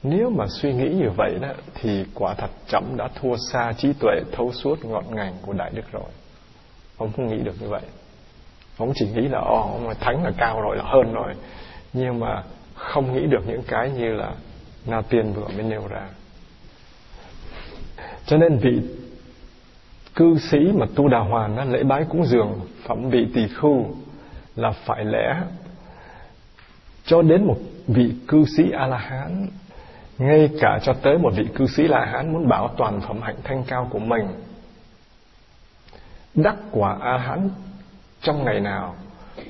Speaker 1: nếu mà suy nghĩ như vậy đó, thì quả thật chậm đã thua xa trí tuệ, thấu suốt ngọn ngành của đại đức rồi. Ông không nghĩ được như vậy. Ông chỉ nghĩ là, ồ, ông thánh là cao rồi, là hơn rồi. Nhưng mà không nghĩ được những cái như là na tiên vừa mới nêu ra. Cho nên vị cư sĩ mà tu đà hoàn lễ bái cúng dường, phẩm vị tỳ khu là phải lẽ cho đến một vị cư sĩ a la hán ngay cả cho tới một vị cư sĩ la hán muốn bảo toàn phẩm hạnh thanh cao của mình, đắc quả a hán trong ngày nào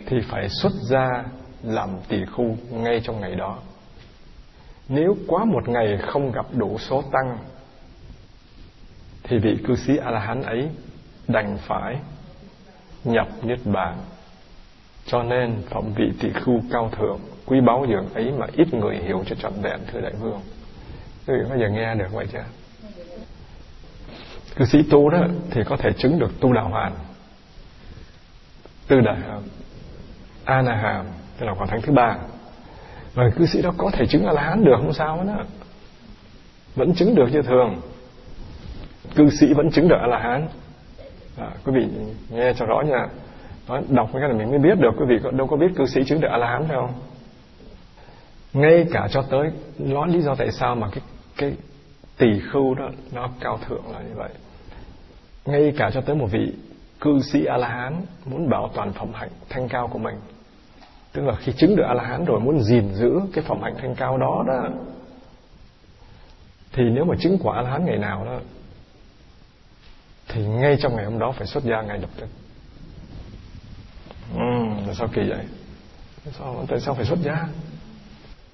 Speaker 1: thì phải xuất gia làm tỷ khu ngay trong ngày đó. Nếu quá một ngày không gặp đủ số tăng, thì vị cư sĩ a la hán ấy đành phải nhập niết bàn. Cho nên phẩm vị tỷ khu cao thượng, quý báu dường ấy mà ít người hiểu cho trọn vẹn, thưa đại vương quý vị có giờ nghe được vậy chưa? Cư sĩ tu đó thì có thể chứng được tu đạo hoàn tư đại hàm a na hàm tức là quả thánh thứ ba. Và cư sĩ đó có thể chứng a la hán được không sao đó vẫn chứng được như thường. Cư sĩ vẫn chứng được a la hán. À, quý vị nghe cho rõ nha. Đó, đọc cái này mình mới biết được quý vị đâu có biết cư sĩ chứng được a la hán phải không? Ngay cả cho tới nói lý do tại sao mà cái cái tỷ khưu đó nó cao thượng là như vậy. Ngay cả cho tới một vị cư sĩ a la hán muốn bảo toàn phẩm hạnh thanh cao của mình. Tức là khi chứng được a la hán rồi muốn gìn giữ cái phẩm hạnh thanh cao đó đó thì nếu mà chứng quả a la hán ngày nào đó thì ngay trong ngày hôm đó phải xuất gia ngay lập tức. Ừ, là sao kỳ vậy? Sao tại sao phải xuất gia?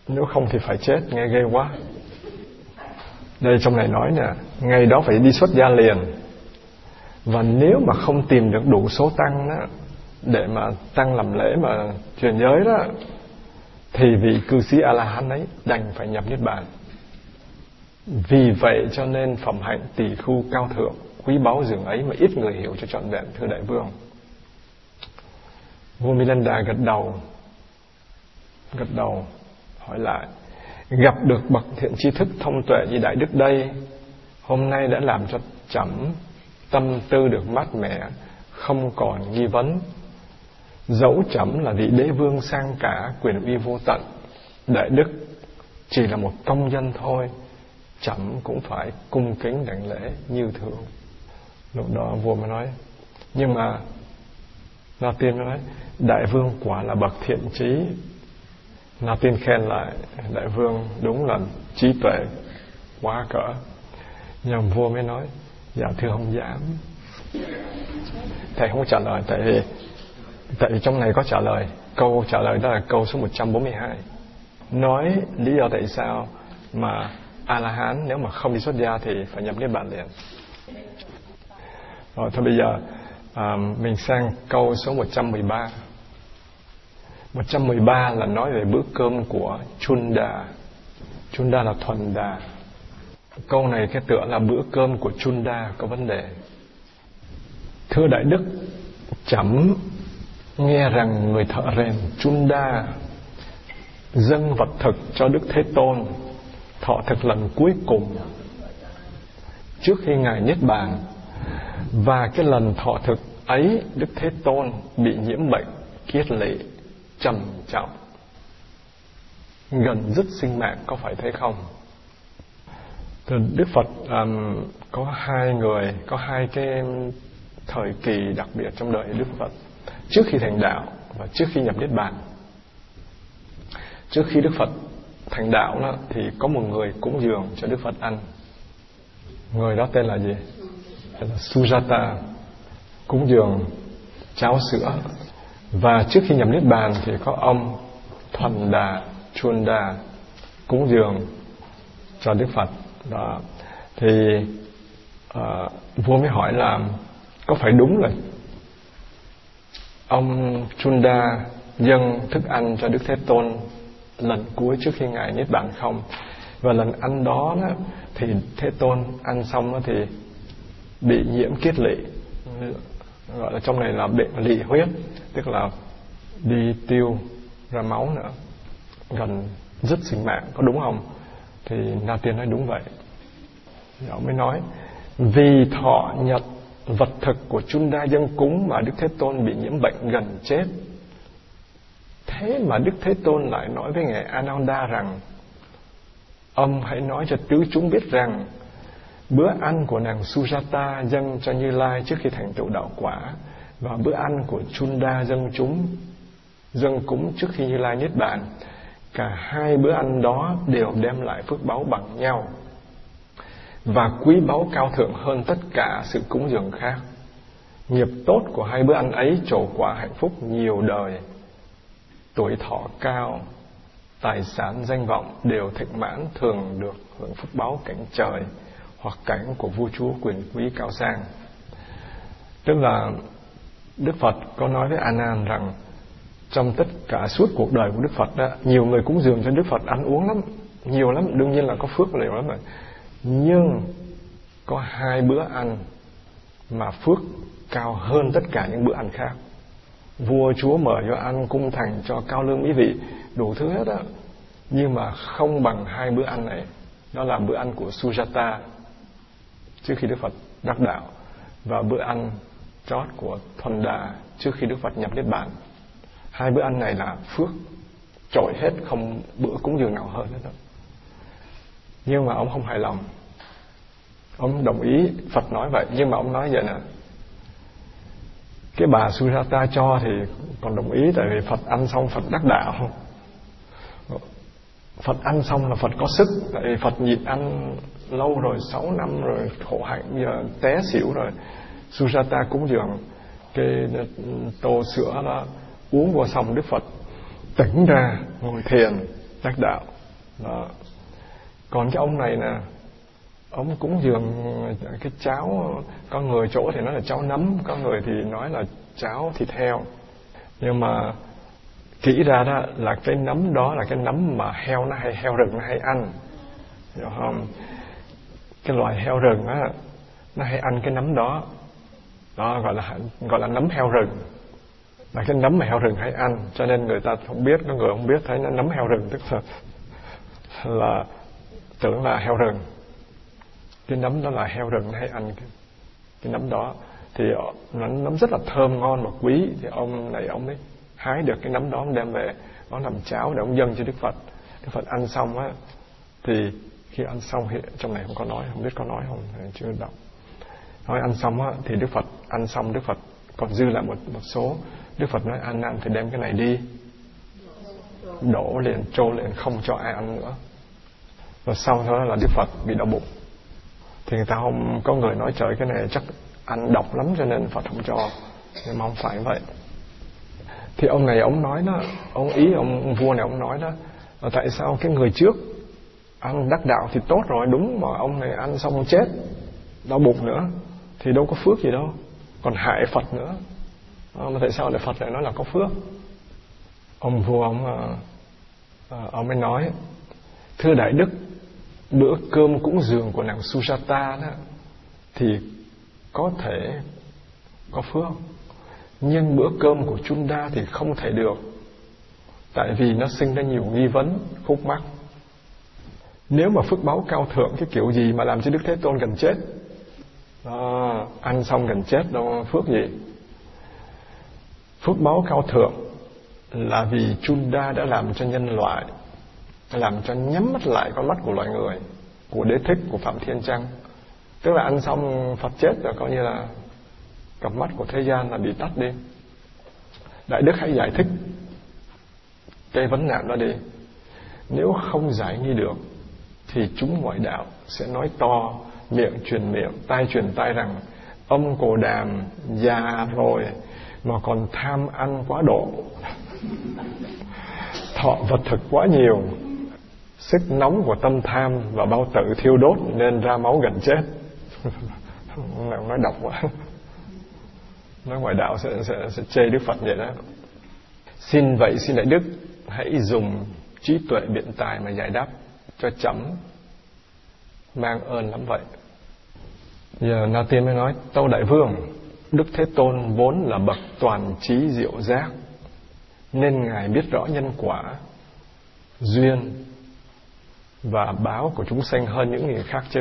Speaker 1: Nếu không thì phải chết nghe ghê quá đây trong này nói nè ngày đó phải đi xuất gia liền. Và nếu mà không tìm được đủ số tăng đó để mà tăng làm lễ mà truyền giới đó, thì vị cư sĩ a la hán ấy đành phải nhập niết bàn. Vì vậy cho nên phẩm hạnh tỷ khu cao thượng, quý báu dường ấy mà ít người hiểu cho trọn vẹn, thưa đại vương. Vua Milanda gật đầu gật đầu, hỏi lại gặp được bậc thiện tri thức thông tuệ như đại đức đây, hôm nay đã làm cho chậm tâm tư được mát mẻ, không còn nghi vấn. Dẫu chậm là vị đế vương sang cả quyền uy vô tận, đại đức chỉ là một công dân thôi chậm cũng phải cung kính đảnh lễ như thường. Lúc đó vua mới nói, nhưng mà nó Tiên nói, Đại vương quả là bậc thiện trí Na Tiên khen lại Đại vương đúng là trí tuệ quá cỡ. Nhầm vua mới nói Dạ thưa không dám Thầy không trả lời Tại vì Tại vì trong này có trả lời. Câu trả lời đó là câu số 142 Nói lý do tại sao Mà A-la-hán nếu mà không đi xuất gia Thì phải nhập niết bàn liền. Rồi thôi bây giờ à, mình sang câu số 113 113 là nói về bữa cơm của Chunda. Chunda là thuần đà. Câu này cái tựa là bữa cơm của Chunda, có vấn đề. Thưa đại đức, chấm nghe rằng người thợ rèn Chunda dâng vật thực cho Đức Thế Tôn, thọ thực lần cuối cùng trước khi ngài niết bàn, và cái lần thọ thực ấy Đức Thế Tôn bị nhiễm bệnh kiết lệ trầm trọng. Gần dứt sinh mạng có phải thế không? Thì Đức Phật um, có hai người có hai cái thời kỳ đặc biệt trong đời Đức Phật. Trước khi thành đạo và trước khi nhập niết bàn. Trước khi Đức Phật thành đạo đó, thì có một người cúng dường cho Đức Phật ăn. Người đó tên là gì? Tên là Sujata cúng dường cháo sữa và trước khi nhập niết bàn thì có ông thuần đà chuôn đà cúng dường cho đức phật. Đó. Thì uh, vua mới hỏi là có phải đúng là ông chunda dâng thức ăn cho đức thế tôn lần cuối trước khi ngài niết bàn không? Và lần ăn đó, đó thì thế tôn ăn xong đó thì bị nhiễm kiết lỵ gọi là trong này là bệnh lị huyết, tức là đi tiêu ra máu nữa. Gần dứt sinh mạng, có đúng không? Thì na tiên nói đúng vậy. Thì ông mới nói, vì thọ nhật vật thực của chúng đa dân cúng mà đức thế tôn bị nhiễm bệnh gần chết. Thế mà đức thế tôn lại nói với ngài ananda rằng, ông hãy nói cho tứ chúng biết rằng bữa ăn của nàng Sujata dâng cho Như Lai trước khi thành tựu đạo quả, và bữa ăn của Chunda dâng chúng, dâng cúng trước khi Như Lai niết bàn. Cả hai bữa ăn đó đều đem lại phước báo bằng nhau, và quý báu cao thượng hơn tất cả sự cúng dường khác. Nghiệp tốt của hai bữa ăn ấy trổ quả hạnh phúc nhiều đời. Tuổi thọ cao, tài sản danh vọng đều thịnh mãn thường được hưởng phúc báo cảnh trời hoặc cảnh của vua chúa quyền quý cao sang. Tức là đức phật có nói với a nan rằng trong tất cả suốt cuộc đời của đức phật đó, nhiều người cúng dường cho đức phật ăn uống lắm, nhiều lắm, đương nhiên là có phước nhiều lắm rồi. Nhưng có hai bữa ăn mà phước cao hơn tất cả những bữa ăn khác. Vua chúa mở cho ăn cung thành cho cao lương mỹ vị, đủ thứ hết á. Nhưng mà không bằng hai bữa ăn này, đó là bữa ăn của Sujata trước khi Đức Phật đắc đạo và bữa ăn chót của Thuần Đà trước khi Đức Phật nhập Niết Bàn. Hai bữa ăn này là phước trội hết, không bữa cúng dường nào hơn hết đó. Nhưng mà ông không hài lòng. Ông đồng ý Phật nói vậy, nhưng mà ông nói vậy nè. Cái bà Surata cho thì còn đồng ý, tại vì Phật ăn xong Phật đắc đạo Phật ăn xong là Phật có sức. Tại Phật nhịn ăn lâu rồi 6 năm rồi, khổ hạnh, giờ té xỉu rồi. Sujata cúng dường cái ờ, tô sữa đó, uống vô xong Đức Phật, tỉnh ra, ngồi thiền, đắc đạo. Đó. còn cái ông này nè, ông cúng dường ờ, cái cháo, có người chỗ thì nói là cháo nấm, có người thì nói là cháo thịt heo. Nhưng mà kỹ ra đó là cái nấm đó là cái nấm mà heo nó hay heo rừng nó hay ăn. Hiểu không? Cái loài heo rừng á nó hay ăn cái nấm đó. Đó gọi là gọi là nấm heo rừng. Là cái nấm mà heo rừng hay ăn cho nên người ta không biết có người không biết thấy nó nấm heo rừng tức là là tưởng là heo rừng. Cái nấm đó là heo rừng nó hay ăn cái, cái nấm đó. Thì nó nấm rất là thơm ngon và quý. Thì ông này ông ấy hái được cái nấm đó, ông đem về, nó làm cháo để ông dâng cho đức phật. Đức phật ăn xong á, thì khi ăn xong thì trong này không có nói, không biết có nói không chưa đọc nói ăn xong á, thì đức phật, ăn xong đức phật còn dư lại một một số. Đức phật nói, ăn ăn, thì đem cái này đi. Đổ liền trôi liền, không cho ai ăn nữa. Và sau đó là đức phật bị đau bụng. Thì người ta không, có người nói trời, cái này chắc ăn độc lắm cho nên phật không cho. Nhưng mà không phải vậy thì ông này ông nói đó ông ý ông vua này ông nói đó là tại sao cái người trước ăn đắc đạo thì tốt rồi đúng mà ông này ăn xong chết đau bụng nữa thì đâu có phước gì đâu còn hại phật nữa. À, mà tại sao lại phật lại nói là có phước? Ông vua ông ờ, ông mới nói thưa đại đức bữa cơm cúng dường của nàng Sujata đó thì có thể có phước nhưng bữa cơm của chúng ta thì không thể được. Tại vì nó sinh ra nhiều nghi vấn khúc mắc. Nếu mà phước báo cao thượng cái kiểu gì mà làm cho đức thế tôn gần chết? À, ăn xong gần chết đâu phước gì? Phước báo cao thượng là vì Chunda đã làm cho nhân loại làm cho nhắm mắt lại con mắt của loài người của đế thích của phạm thiên trăng tức là ăn xong phật chết rồi coi như là cặp mắt của thế gian là bị tắt đi. Đại đức hãy giải thích cái vấn nạn đó đi. Nếu không giải nghi được, thì chúng ngoại đạo sẽ nói to, miệng truyền miệng, tai truyền tai rằng ông cổ đàm, già rồi, mà còn tham ăn quá độ. Thọ vật thực quá nhiều, sức nóng của tâm tham và bao tử thiêu đốt nên ra máu gần chết. <laughs> Nói độc quá nói ngoại đạo sẽ, sẽ, sẽ chê đức phật vậy đó. Xin vậy xin đại đức hãy dùng trí tuệ biện tài mà giải đáp cho chấm. Mang ơn lắm vậy. Giờ na tiên mới nói tâu đại vương đức thế tôn vốn là bậc toàn trí diệu giác nên ngài biết rõ nhân quả duyên và báo của chúng sanh hơn những người khác chứ.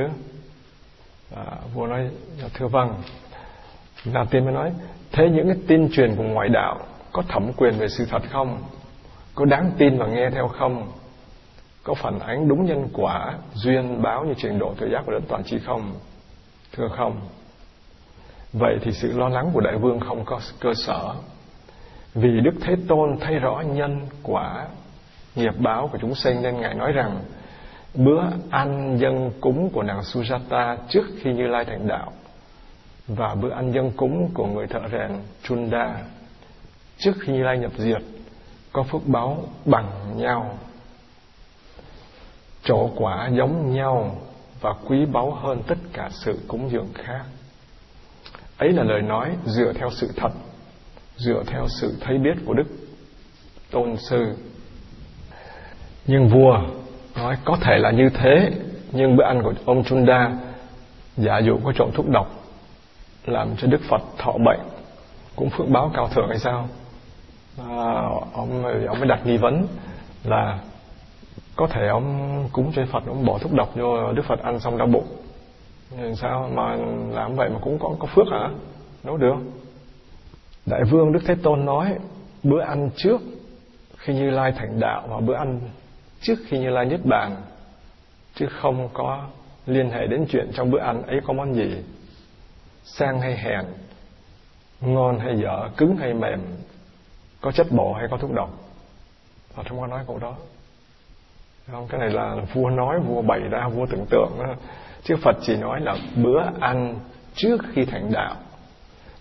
Speaker 1: À, vua nói thưa vâng là tiên mới nói, thế những cái tin truyền của ngoại đạo có thẩm quyền về sự thật không? Có đáng tin và nghe theo không? Có phản ánh đúng nhân quả, duyên báo như trình độ thời giác của đất toàn trí không? Thưa không? Vậy thì sự lo lắng của đại vương không có cơ sở. Vì đức thế tôn thấy rõ nhân quả, nghiệp báo của chúng sinh nên ngài nói rằng, bữa ăn dân cúng của nàng Sujata trước khi Như Lai thành đạo và bữa ăn dân cúng của người thợ rèn Chunda trước khi Như Lai nhập diệt có phước báo bằng nhau. Chỗ quả giống nhau và quý báu hơn tất cả sự cúng dường khác. Ấy là lời nói dựa theo sự thật, dựa theo sự thấy biết của đức tôn sư. Nhưng vua nói có thể là như thế, nhưng bữa ăn của ông Chunda giả dụ có trộn thuốc độc làm cho Đức Phật thọ bệnh cũng phước báo cao thượng hay sao? À, ông ông mới đặt nghi vấn là có thể ông cúng cho Phật ông bỏ thuốc độc vô Đức Phật ăn xong đau bụng. Nhưng sao mà làm vậy mà cũng có có phước hả? Nấu được. Đại vương Đức Thế Tôn nói bữa ăn trước khi Như Lai thành đạo và bữa ăn trước khi Như Lai Niết Bàn chứ không có liên hệ đến chuyện trong bữa ăn ấy có món gì sang hay hèn, ngon hay dở, cứng hay mềm, có chất bổ hay có thuốc độc. Phật không có nói câu đó. Không? Cái này là vua nói, vua bày ra, vua tưởng tượng đó. chứ Phật chỉ nói là bữa ăn trước khi thành đạo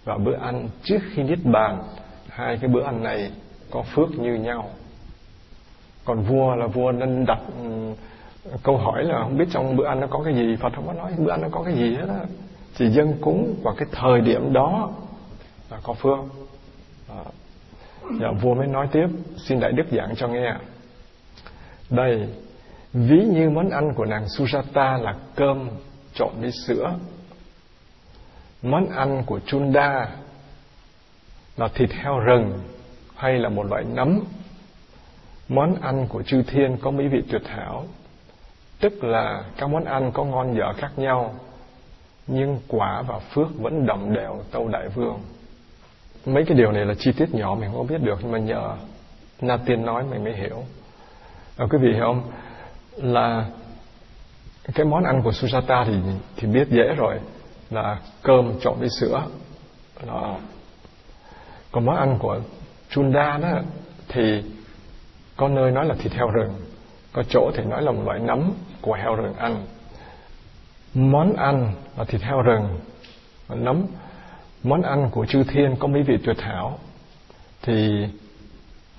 Speaker 1: và bữa ăn trước khi niết bàn. Hai cái bữa ăn này có phước như nhau. Còn vua là vua nên đặt ừ, câu hỏi là không biết trong bữa ăn nó có cái gì. Phật không có nói bữa ăn nó có cái gì hết á chỉ dân cúng vào cái thời điểm đó là có phước à. Dạ, vua mới nói tiếp xin đại đức giảng cho nghe. Đây ví như món ăn của nàng Sujata là cơm trộn với sữa. Món ăn của Chunda là thịt heo rừng hay là một loại nấm. Món ăn của chư thiên có mỹ vị tuyệt hảo tức là các món ăn có ngon dở khác nhau nhưng quả và phước vẫn đồng đều tâu đại vương. Mấy cái điều này là chi tiết nhỏ mình không biết được nhưng mà nhờ na tiên nói mình mới hiểu. À, quý vị hiểu không? Là cái món ăn của Sujata thì thì biết dễ rồi là cơm trộn với sữa. Đó. còn món ăn của Chunda đó thì có nơi nói là thịt heo rừng có chỗ thì nói là một loại nấm của heo rừng ăn. Món ăn là thịt heo rừng, và nấm. Món ăn của chư thiên có mấy vị tuyệt hảo? Thì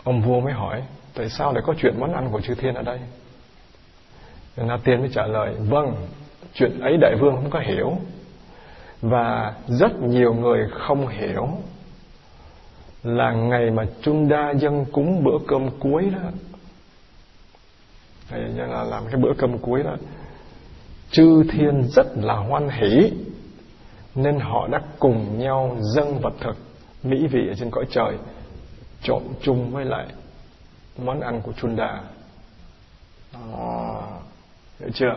Speaker 1: ông vua mới hỏi, tại sao lại có chuyện món ăn của chư thiên ở đây? Na Tiên mới trả lời vâng chuyện ấy đại vương không có hiểu, và rất nhiều người không hiểu là ngày mà Chunda dân cúng bữa cơm cuối đó. Hay là làm cái bữa cơm cuối đó chư thiên rất là hoan hỷ nên họ đã cùng nhau dâng vật thực mỹ vị ở trên cõi trời trộn chung với lại món ăn của Chunda à, hiểu chưa?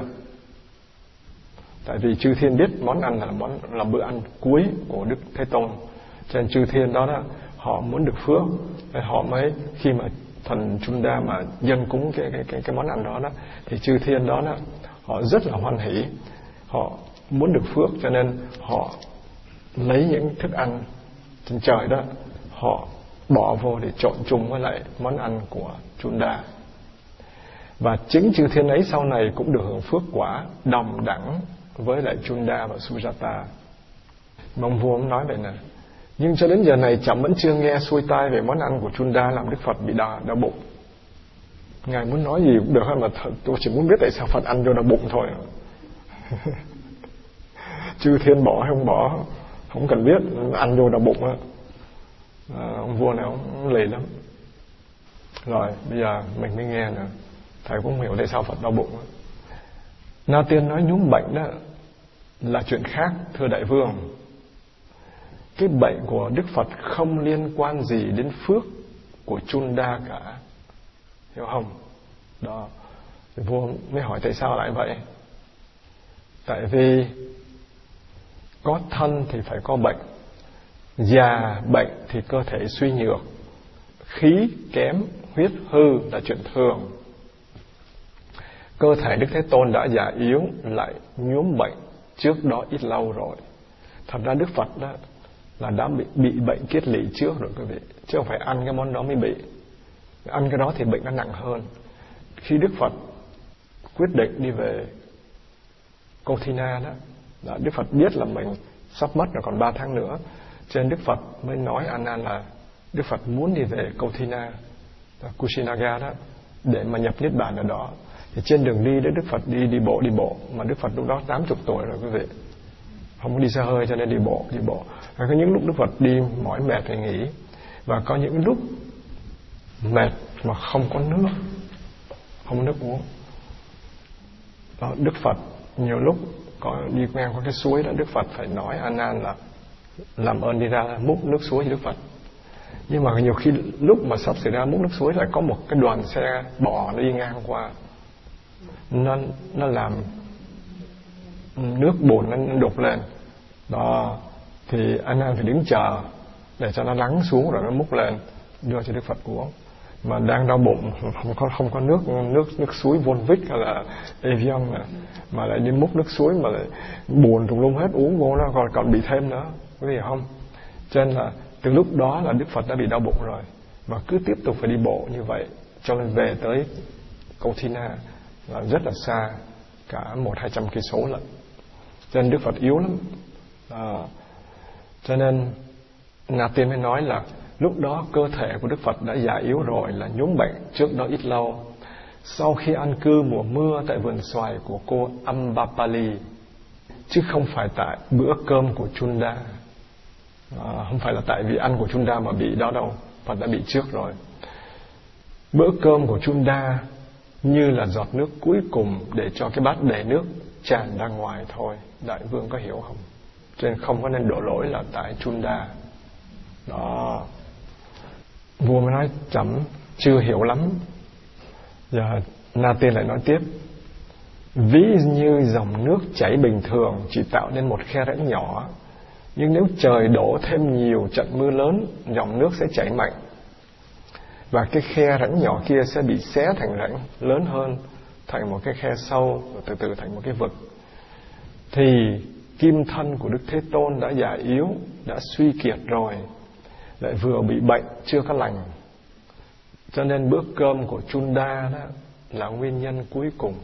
Speaker 1: Tại vì chư thiên biết món ăn là món là bữa ăn cuối của đức thế tôn. Cho nên chư thiên đó, đó họ muốn được phước. Họ mới khi mà thần Chunda mà dân cúng cái cái cái, cái món ăn đó đó thì chư thiên đó đó họ rất là hoan hỷ. Họ muốn được phước cho nên họ lấy những thức ăn trên trời đó họ bỏ vô để trộn chung với lại món ăn của Chunda và chính chư thiên ấy sau này cũng được hưởng phước quả đồng đẳng với lại Chunda và Sujata mong vua ông nói vậy nè nhưng cho đến giờ này chậm vẫn chưa nghe xuôi tai về món ăn của Chunda làm Đức Phật bị đau, đau bụng ngài muốn nói gì cũng được mà tôi chỉ muốn biết tại sao phật ăn vô đau bụng thôi. <laughs> Chư thiên bỏ hay không bỏ không cần biết ăn vô đau bụng á. À, ông vua này ông lì lắm. Rồi bây giờ mình mới nghe nữa thầy cũng hiểu tại sao phật đau bụng á. Na tiên nói nhúm bệnh đó là chuyện khác thưa đại vương. Cái bệnh của đức phật không liên quan gì đến phước của chunda cả hiểu không? Đó. Thì vua mới hỏi tại sao lại vậy? Tại vì có thân thì phải có bệnh già bệnh thì cơ thể suy nhược khí kém huyết hư là chuyện thường. Cơ thể đức thế tôn đã già yếu lại nhuốm bệnh trước đó ít lâu rồi. Thật ra đức phật đó là đã bị, bị bệnh kiết lỵ trước rồi quý vị. Chứ không phải ăn cái món đó mới bị ăn cái đó thì bệnh nó nặng hơn. Khi đức phật quyết định đi về Kothina Thina đó, là Đức Phật biết là mình sắp mất rồi còn ba tháng nữa Trên Đức Phật mới nói An an là Đức Phật muốn đi về Kothina Thina Kushinaga đó, để mà nhập niết bàn ở đó. Thì trên đường đi Đức Phật đi đi bộ đi bộ, mà Đức Phật lúc đó 80 tuổi rồi quý vị. Không có đi xe hơi cho nên đi bộ đi bộ. Và có những lúc Đức Phật đi mỏi mệt thì nghỉ. Và có những lúc mệt mà không có nước không có nước uống. Đó, Đức Phật nhiều lúc có đi ngang qua cái suối đó Đức Phật phải nói An An là làm ơn đi ra múc nước suối cho Đức Phật. Nhưng mà nhiều khi lúc mà sắp xảy ra múc nước suối lại có một cái đoàn xe bò nó đi ngang qua. Nó nó làm nước bùn nó đục lên. Đó thì An An phải đứng chờ để cho nó lắng xuống rồi nó múc lên đưa cho Đức Phật uống mà đang đau bụng không có không có nước nước nước suối Volvic hay là Evian mà, mà lại đi múc nước suối mà lại buồn tùm lung hết uống vô nó còn còn bị thêm nữa. Có gì không? Cho nên là từ lúc đó là Đức Phật đã bị đau bụng rồi mà cứ tiếp tục phải đi bộ như vậy cho nên về tới Cotina là rất là xa cả một hai trăm cây số lận. Cho nên Đức Phật yếu lắm. À, cho nên Na Tiên mới nói là Lúc đó cơ thể của Đức Phật đã già yếu rồi là nhúm bệnh trước đó ít lâu. Sau khi ăn cư mùa mưa tại vườn xoài của cô Ambapali, chứ không phải tại bữa cơm của Chunda. À, không phải là tại vì ăn của Chunda mà bị đó đâu, Phật đã bị trước rồi. Bữa cơm của Chunda như là giọt nước cuối cùng để cho cái bát đầy nước tràn ra ngoài thôi. Đại vương có hiểu không? Cho nên không có nên đổ lỗi là tại Chunda. Đó vua mới nói chậm chưa hiểu lắm. Giờ na tiên lại nói tiếp, ví như dòng nước chảy bình thường chỉ tạo nên một khe rãnh nhỏ, nhưng nếu trời đổ thêm nhiều trận mưa lớn, dòng nước sẽ chảy mạnh, và cái khe rãnh nhỏ kia sẽ bị xé thành rãnh lớn hơn, thành một cái khe sâu, và từ từ thành một cái vực. Thì kim thân của đức thế tôn đã già yếu, đã suy kiệt rồi lại vừa bị bệnh chưa có lành. Cho nên bữa cơm của Chunda đó là nguyên nhân cuối cùng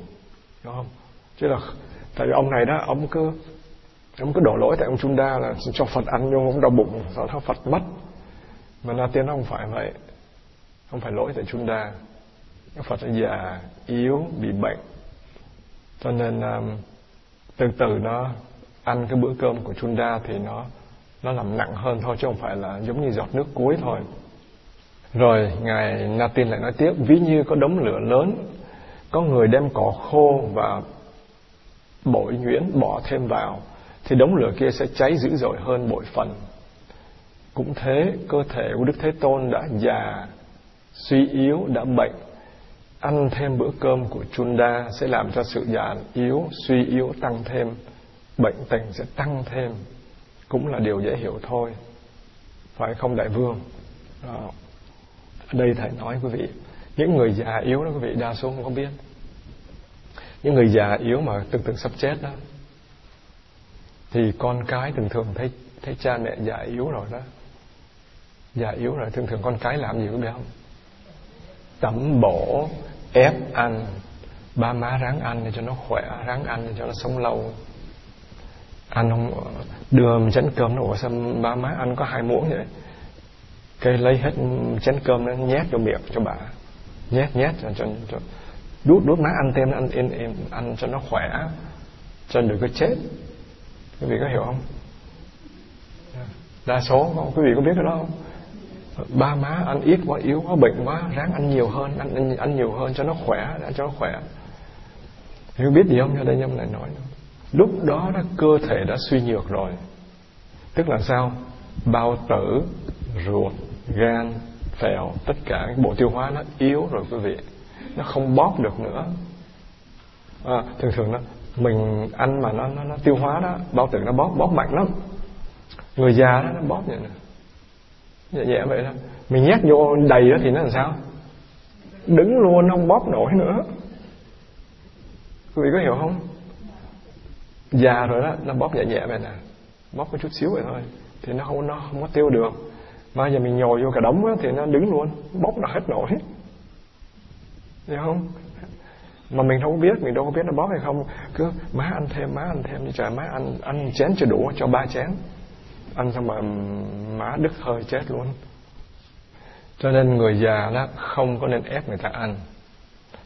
Speaker 1: đúng không? Chứ là tại vì ông này đó ông cứ ông cứ đổ lỗi tại ông Chunda là cho Phật ăn nhưng ông đau bụng sau đó Phật mất. Mà Na Tiên không phải vậy không phải lỗi tại Chunda. Phật là già yếu bị bệnh. Cho nên um, từ từ nó ăn cái bữa cơm của Chunda thì nó nó làm nặng hơn thôi, chứ không phải là giống như giọt nước cuối thôi. Rồi ngài Natin lại nói tiếp, ví như có đống lửa lớn, có người đem cỏ khô và bội nhuyễn bỏ thêm vào, thì đống lửa kia sẽ cháy dữ dội hơn bội phần. Cũng thế, cơ thể của đức thế tôn đã già, suy yếu, đã bệnh. Ăn thêm bữa cơm của chunda sẽ làm cho sự già yếu, suy yếu tăng thêm, bệnh tình sẽ tăng thêm cũng là điều dễ hiểu thôi. Phải không, đại vương? Đó. ở đây thầy nói quý vị, những người già yếu đó quý vị, đa số không có biết. Những người già yếu mà từng từng sắp chết đó, thì con cái thường thường thấy thấy cha mẹ già yếu rồi đó. Già yếu rồi, thường thường con cái làm gì quý biết không tẩm bổ, ép ăn. Ba má ráng ăn để cho nó khỏe, ráng ăn để cho nó sống lâu. Ăn không đưa chén cơm nó ủa sao ba má ăn có hai muỗng vậy? Cái lấy hết chén cơm nó nhét vô miệng cho bà. Nhét nhét cho, cho, cho đút đút má ăn thêm ăn ăn, ăn, ăn cho nó khỏe cho đừng có chết. Quý vị có hiểu không? Đa số không? Quý vị có biết cái đó không? Ba má ăn ít quá yếu quá bệnh quá ráng ăn nhiều hơn ăn ăn, ăn nhiều hơn cho nó khỏe đã cho nó khỏe. Hiểu biết gì không? Cho đây nhâm lại nói. nữa lúc đó đó cơ thể đã suy nhược rồi. Tức là sao? Bao tử ruột gan phèo tất cả bộ tiêu hóa nó yếu rồi quý vị. Nó không bóp được nữa. À, thường thường đó mình ăn mà nó nó, nó tiêu hóa đó bao tử nó bóp bóp mạnh lắm. Người già đó nó bóp vậy nè. Nhẹ nhẹ vậy đó mình nhét vô đầy đó thì nó làm sao? Đứng luôn không bóp nổi nữa. Quý vị có hiểu không? Già rồi đó nó bóp dạ nhẹ nhẹ vậy nè. Bóp có chút xíu vậy thôi thì nó không nó không có tiêu được mà giờ mình nhồi vô cả đống á, thì nó đứng luôn bóp nó hết nổi. Hiểu không? Mà mình không biết mình đâu có biết nó bóp hay không. Cứ má ăn thêm má ăn thêm như trời má ăn ăn chén chưa đủ cho ba chén. Ăn xong mà má đứt hơi chết luôn. Cho nên người già đó không có nên ép người ta ăn.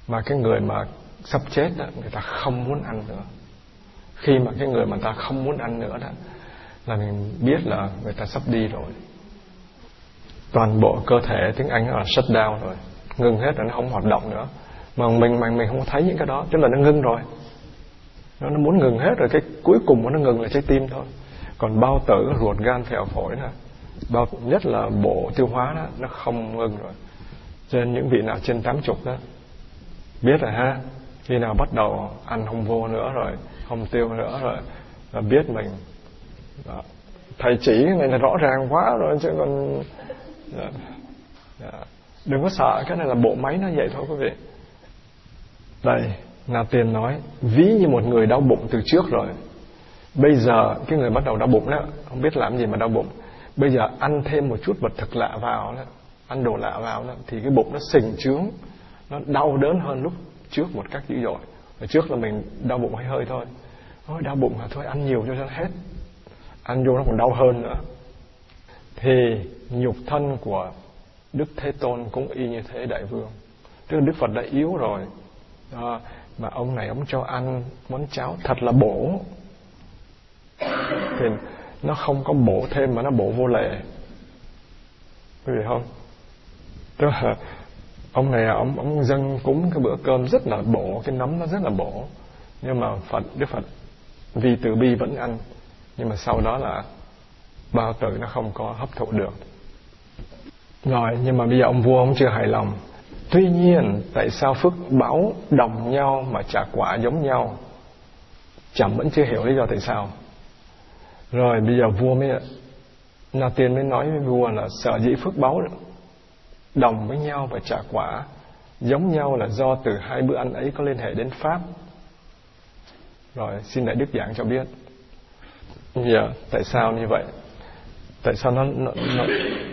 Speaker 1: Mà cái người mà sắp chết đó người ta không muốn ăn nữa khi mà cái người mà ta không muốn ăn nữa đó là mình biết là người ta sắp đi rồi. Toàn bộ cơ thể tiếng Anh là shut down rồi ngừng hết rồi nó không hoạt động nữa. Mà mình mà mình không thấy những cái đó tức là nó ngưng rồi. Nó, nó muốn ngừng hết rồi cái cuối cùng nó ngừng là trái tim thôi. Còn bao tử ruột gan phèo phổi nè bao nhất là bộ tiêu hóa đó nó không ngừng rồi. Trên nên những vị nào trên tám chục đó biết rồi ha khi nào bắt đầu ăn không vô nữa rồi không tiêu nữa rồi, là biết mình, đó. thầy chỉ cái này là rõ ràng quá rồi, chứ còn đó. Đó. đừng có sợ, cái này là bộ máy nó vậy thôi, quý vị đây là tiền nói, ví như một người đau bụng từ trước rồi bây giờ, cái người bắt đầu đau bụng đó, không biết làm gì mà đau bụng bây giờ ăn thêm một chút vật thực lạ vào đó, ăn đồ lạ vào đó, thì cái bụng nó sình trướng, nó đau đớn hơn lúc trước một cách dữ dội ở trước là mình đau bụng hơi hơi thôi thôi đau bụng là thôi ăn nhiều cho nó hết. Ăn vô nó còn đau hơn nữa. Thì nhục thân của đức thế tôn cũng y như thế đại vương. Tức là đức phật đã yếu rồi. À, mà ông này ông cho ăn món cháo thật là bổ. Thì nó không có bổ thêm mà nó bổ vô lệ. Quý vị không? Tức là ông này à, ông ông dâng cúng cái bữa cơm rất là bổ cái nấm nó rất là bổ. Nhưng mà phật đức phật vì từ bi vẫn ăn, nhưng mà sau đó là bao tử nó không có hấp thụ được. Rồi, nhưng mà bây giờ ông vua ông chưa hài lòng. Tuy nhiên, tại sao phước báo đồng nhau mà trả quả giống nhau? Chẳng vẫn chưa hiểu lý do tại sao. Rồi, bây giờ vua mới, Na Tiên mới nói với vua là sở dĩ phước báo đồng với nhau và trả quả giống nhau là do từ hai bữa ăn ấy có liên hệ đến pháp rồi xin đại đức giảng cho biết. Giờ tại sao như vậy? Tại sao nó nó nó,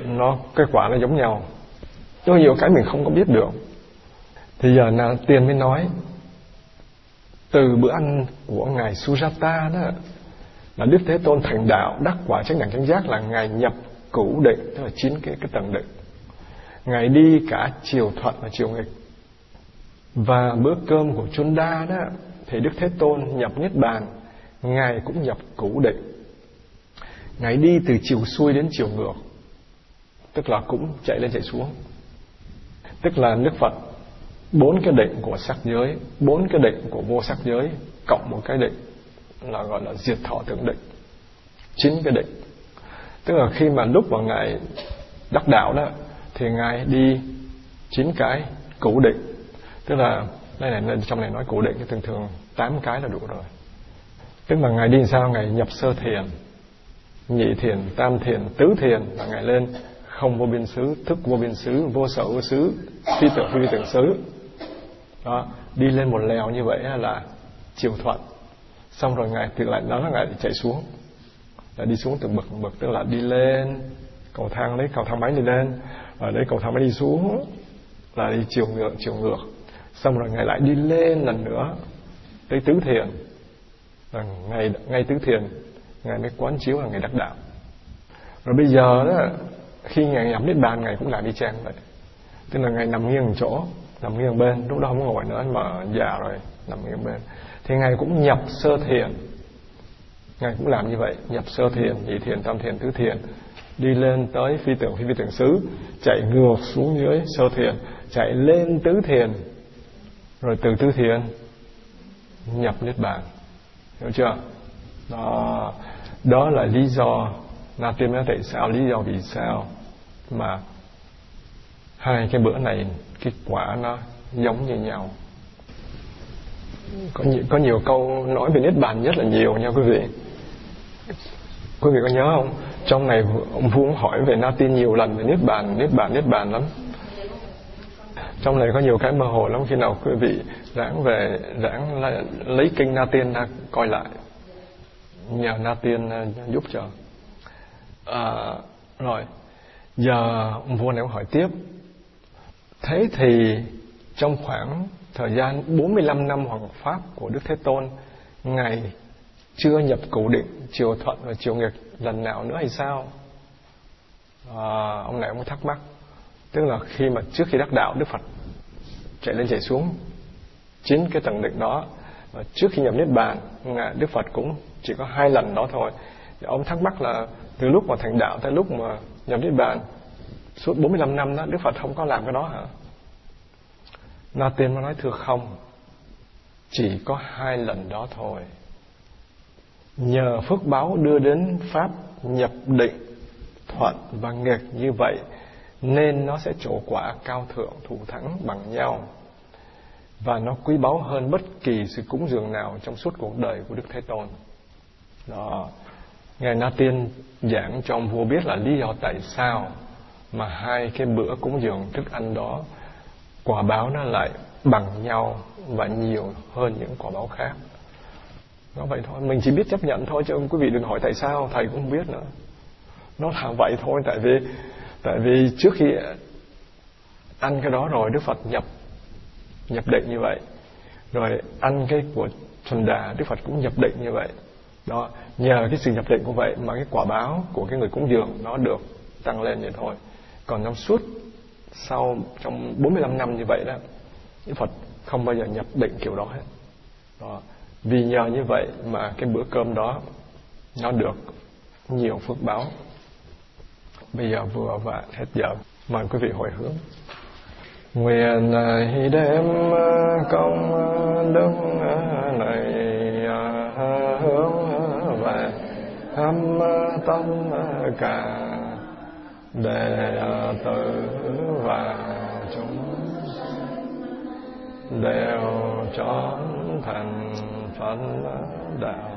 Speaker 1: nó cái quả nó giống nhau? Có nhiều cái mình không có biết được. Thì giờ là tiền mới nói từ bữa ăn của ngài Sujata đó là Đức Thế Tôn thành đạo đắc quả chánh đẳng chánh giác là ngài nhập cửu định tức là chín cái cái tầng định. Ngài đi cả chiều thuận và chiều nghịch. Và bữa cơm của Chunda đó thì Đức Thế Tôn nhập niết bàn, ngài cũng nhập cửu định ngài đi từ chiều xuôi đến chiều ngược, tức là cũng chạy lên chạy xuống. Tức là Đức Phật, bốn cái định của sắc giới, bốn cái định của vô sắc giới, cộng một cái định là gọi là diệt thọ thượng định chín cái định tức là khi mà lúc mà ngài đắc đạo đó, thì ngài đi chín cái cửu định tức là đây này trong này nói cố định, thường thường tám cái là đủ rồi. Tức là ngày đi sao? Ngày nhập sơ thiền, nhị thiền, tam thiền, tứ thiền, là ngày lên. Không vô biên xứ, thức vô biên xứ, vô sở vô xứ, phi tưởng phi tưởng xứ. Đó, đi lên một lèo như vậy là chiều thuận. Xong rồi ngài thì lại đó là ngài chạy xuống. Là đi xuống từng bậc bậc, tức là đi lên, cầu thang lấy cầu thang máy đi lên. Và lấy cầu thang máy đi xuống, là đi chiều ngược chiều ngược xong rồi ngài lại đi lên lần nữa tới tứ thiền. Là ngày, ngay tứ thiền, ngài mới quán chiếu là ngày đắc đạo. Rồi bây giờ đó, khi ngài nhắm đến bàn, ngài cũng làm đi trang vậy. Tức là ngài nằm nghiêng chỗ, nằm nghiêng bên. Lúc đó không ngồi nữa, mà già rồi, nằm nghiêng bên. Thì ngài cũng nhập sơ thiền. Ngài cũng làm như vậy, nhập sơ thiền, nhị thiền, tam thiền, tứ thiền. Đi lên tới phi tưởng phi phi tưởng xứ, chạy ngược xuống dưới sơ thiền, chạy lên tứ thiền rồi từ tứ thiền nhập niết bàn. Hiểu chưa? Đó. Đó là lý do Na tiên nói tại sao? Lý do vì sao mà hai cái bữa này cái quả nó giống như nhau? Có nhiều, có nhiều câu nói về niết bàn rất là nhiều nha quý vị. Quý vị có nhớ không? Trong này ông vuông hỏi về Na tiên nhiều lần về niết bàn niết bàn niết bàn lắm trong này có nhiều cái mơ hồ lắm. Khi nào quý vị rãng về rãng lấy kinh Na Tiên ra coi lại. Nhờ Na Tiên à, giúp cho. À, rồi. Giờ vua này ông hỏi tiếp. Thế thì trong khoảng thời gian 45 năm hoàng pháp của Đức Thế Tôn ngài chưa nhập cửu định triều thuận và triều nghịch lần nào nữa hay sao? À, ông này ông thắc mắc tức là khi mà trước khi đắc đạo, Đức Phật chạy lên chạy xuống. Chín cái tầng định đó và trước khi nhập niết bàn Đức Phật cũng chỉ có hai lần đó thôi. Thì ông thắc mắc là từ lúc mà thành đạo tới lúc mà nhập niết bàn, suốt 45 năm đó, Đức Phật không có làm cái đó hả? Na Tiên mà nói, thưa không, chỉ có hai lần đó thôi. Nhờ phước báo đưa đến pháp nhập định, thuận và nghịch như vậy nên nó sẽ trổ quả cao thượng thủ thắng bằng nhau và nó quý báu hơn bất kỳ sự cúng dường nào trong suốt cuộc đời của Đức Thế Tôn. Đó. Ngài Na Tiên giảng cho ông vua biết là lý do tại sao mà hai cái bữa cúng dường thức ăn đó quả báo nó lại bằng nhau và nhiều hơn những quả báo khác. Nó vậy thôi, mình chỉ biết chấp nhận thôi chứ quý vị đừng hỏi tại sao, thầy cũng không biết nữa. Nó là vậy thôi tại vì tại vì trước khi ăn cái đó rồi, Đức Phật nhập nhập định như vậy. Rồi ăn cái của thuần đà, Đức Phật cũng nhập định như vậy. Đó, nhờ cái sự nhập định của vậy mà cái quả báo của cái người cúng dường nó được tăng lên vậy thôi. Còn trong suốt, sau, trong 45 năm như vậy đó, Đức Phật không bao giờ nhập định kiểu đó hết. Đó. vì nhờ như vậy mà cái bữa cơm đó nó được nhiều phước báo bây giờ vừa và hết giờ. Mời quý vị hồi hướng. Nguyện à, đem à, công à, đức này hướng về thâm tâm cả đệ tử và chúng đều chọn thành phật đạo.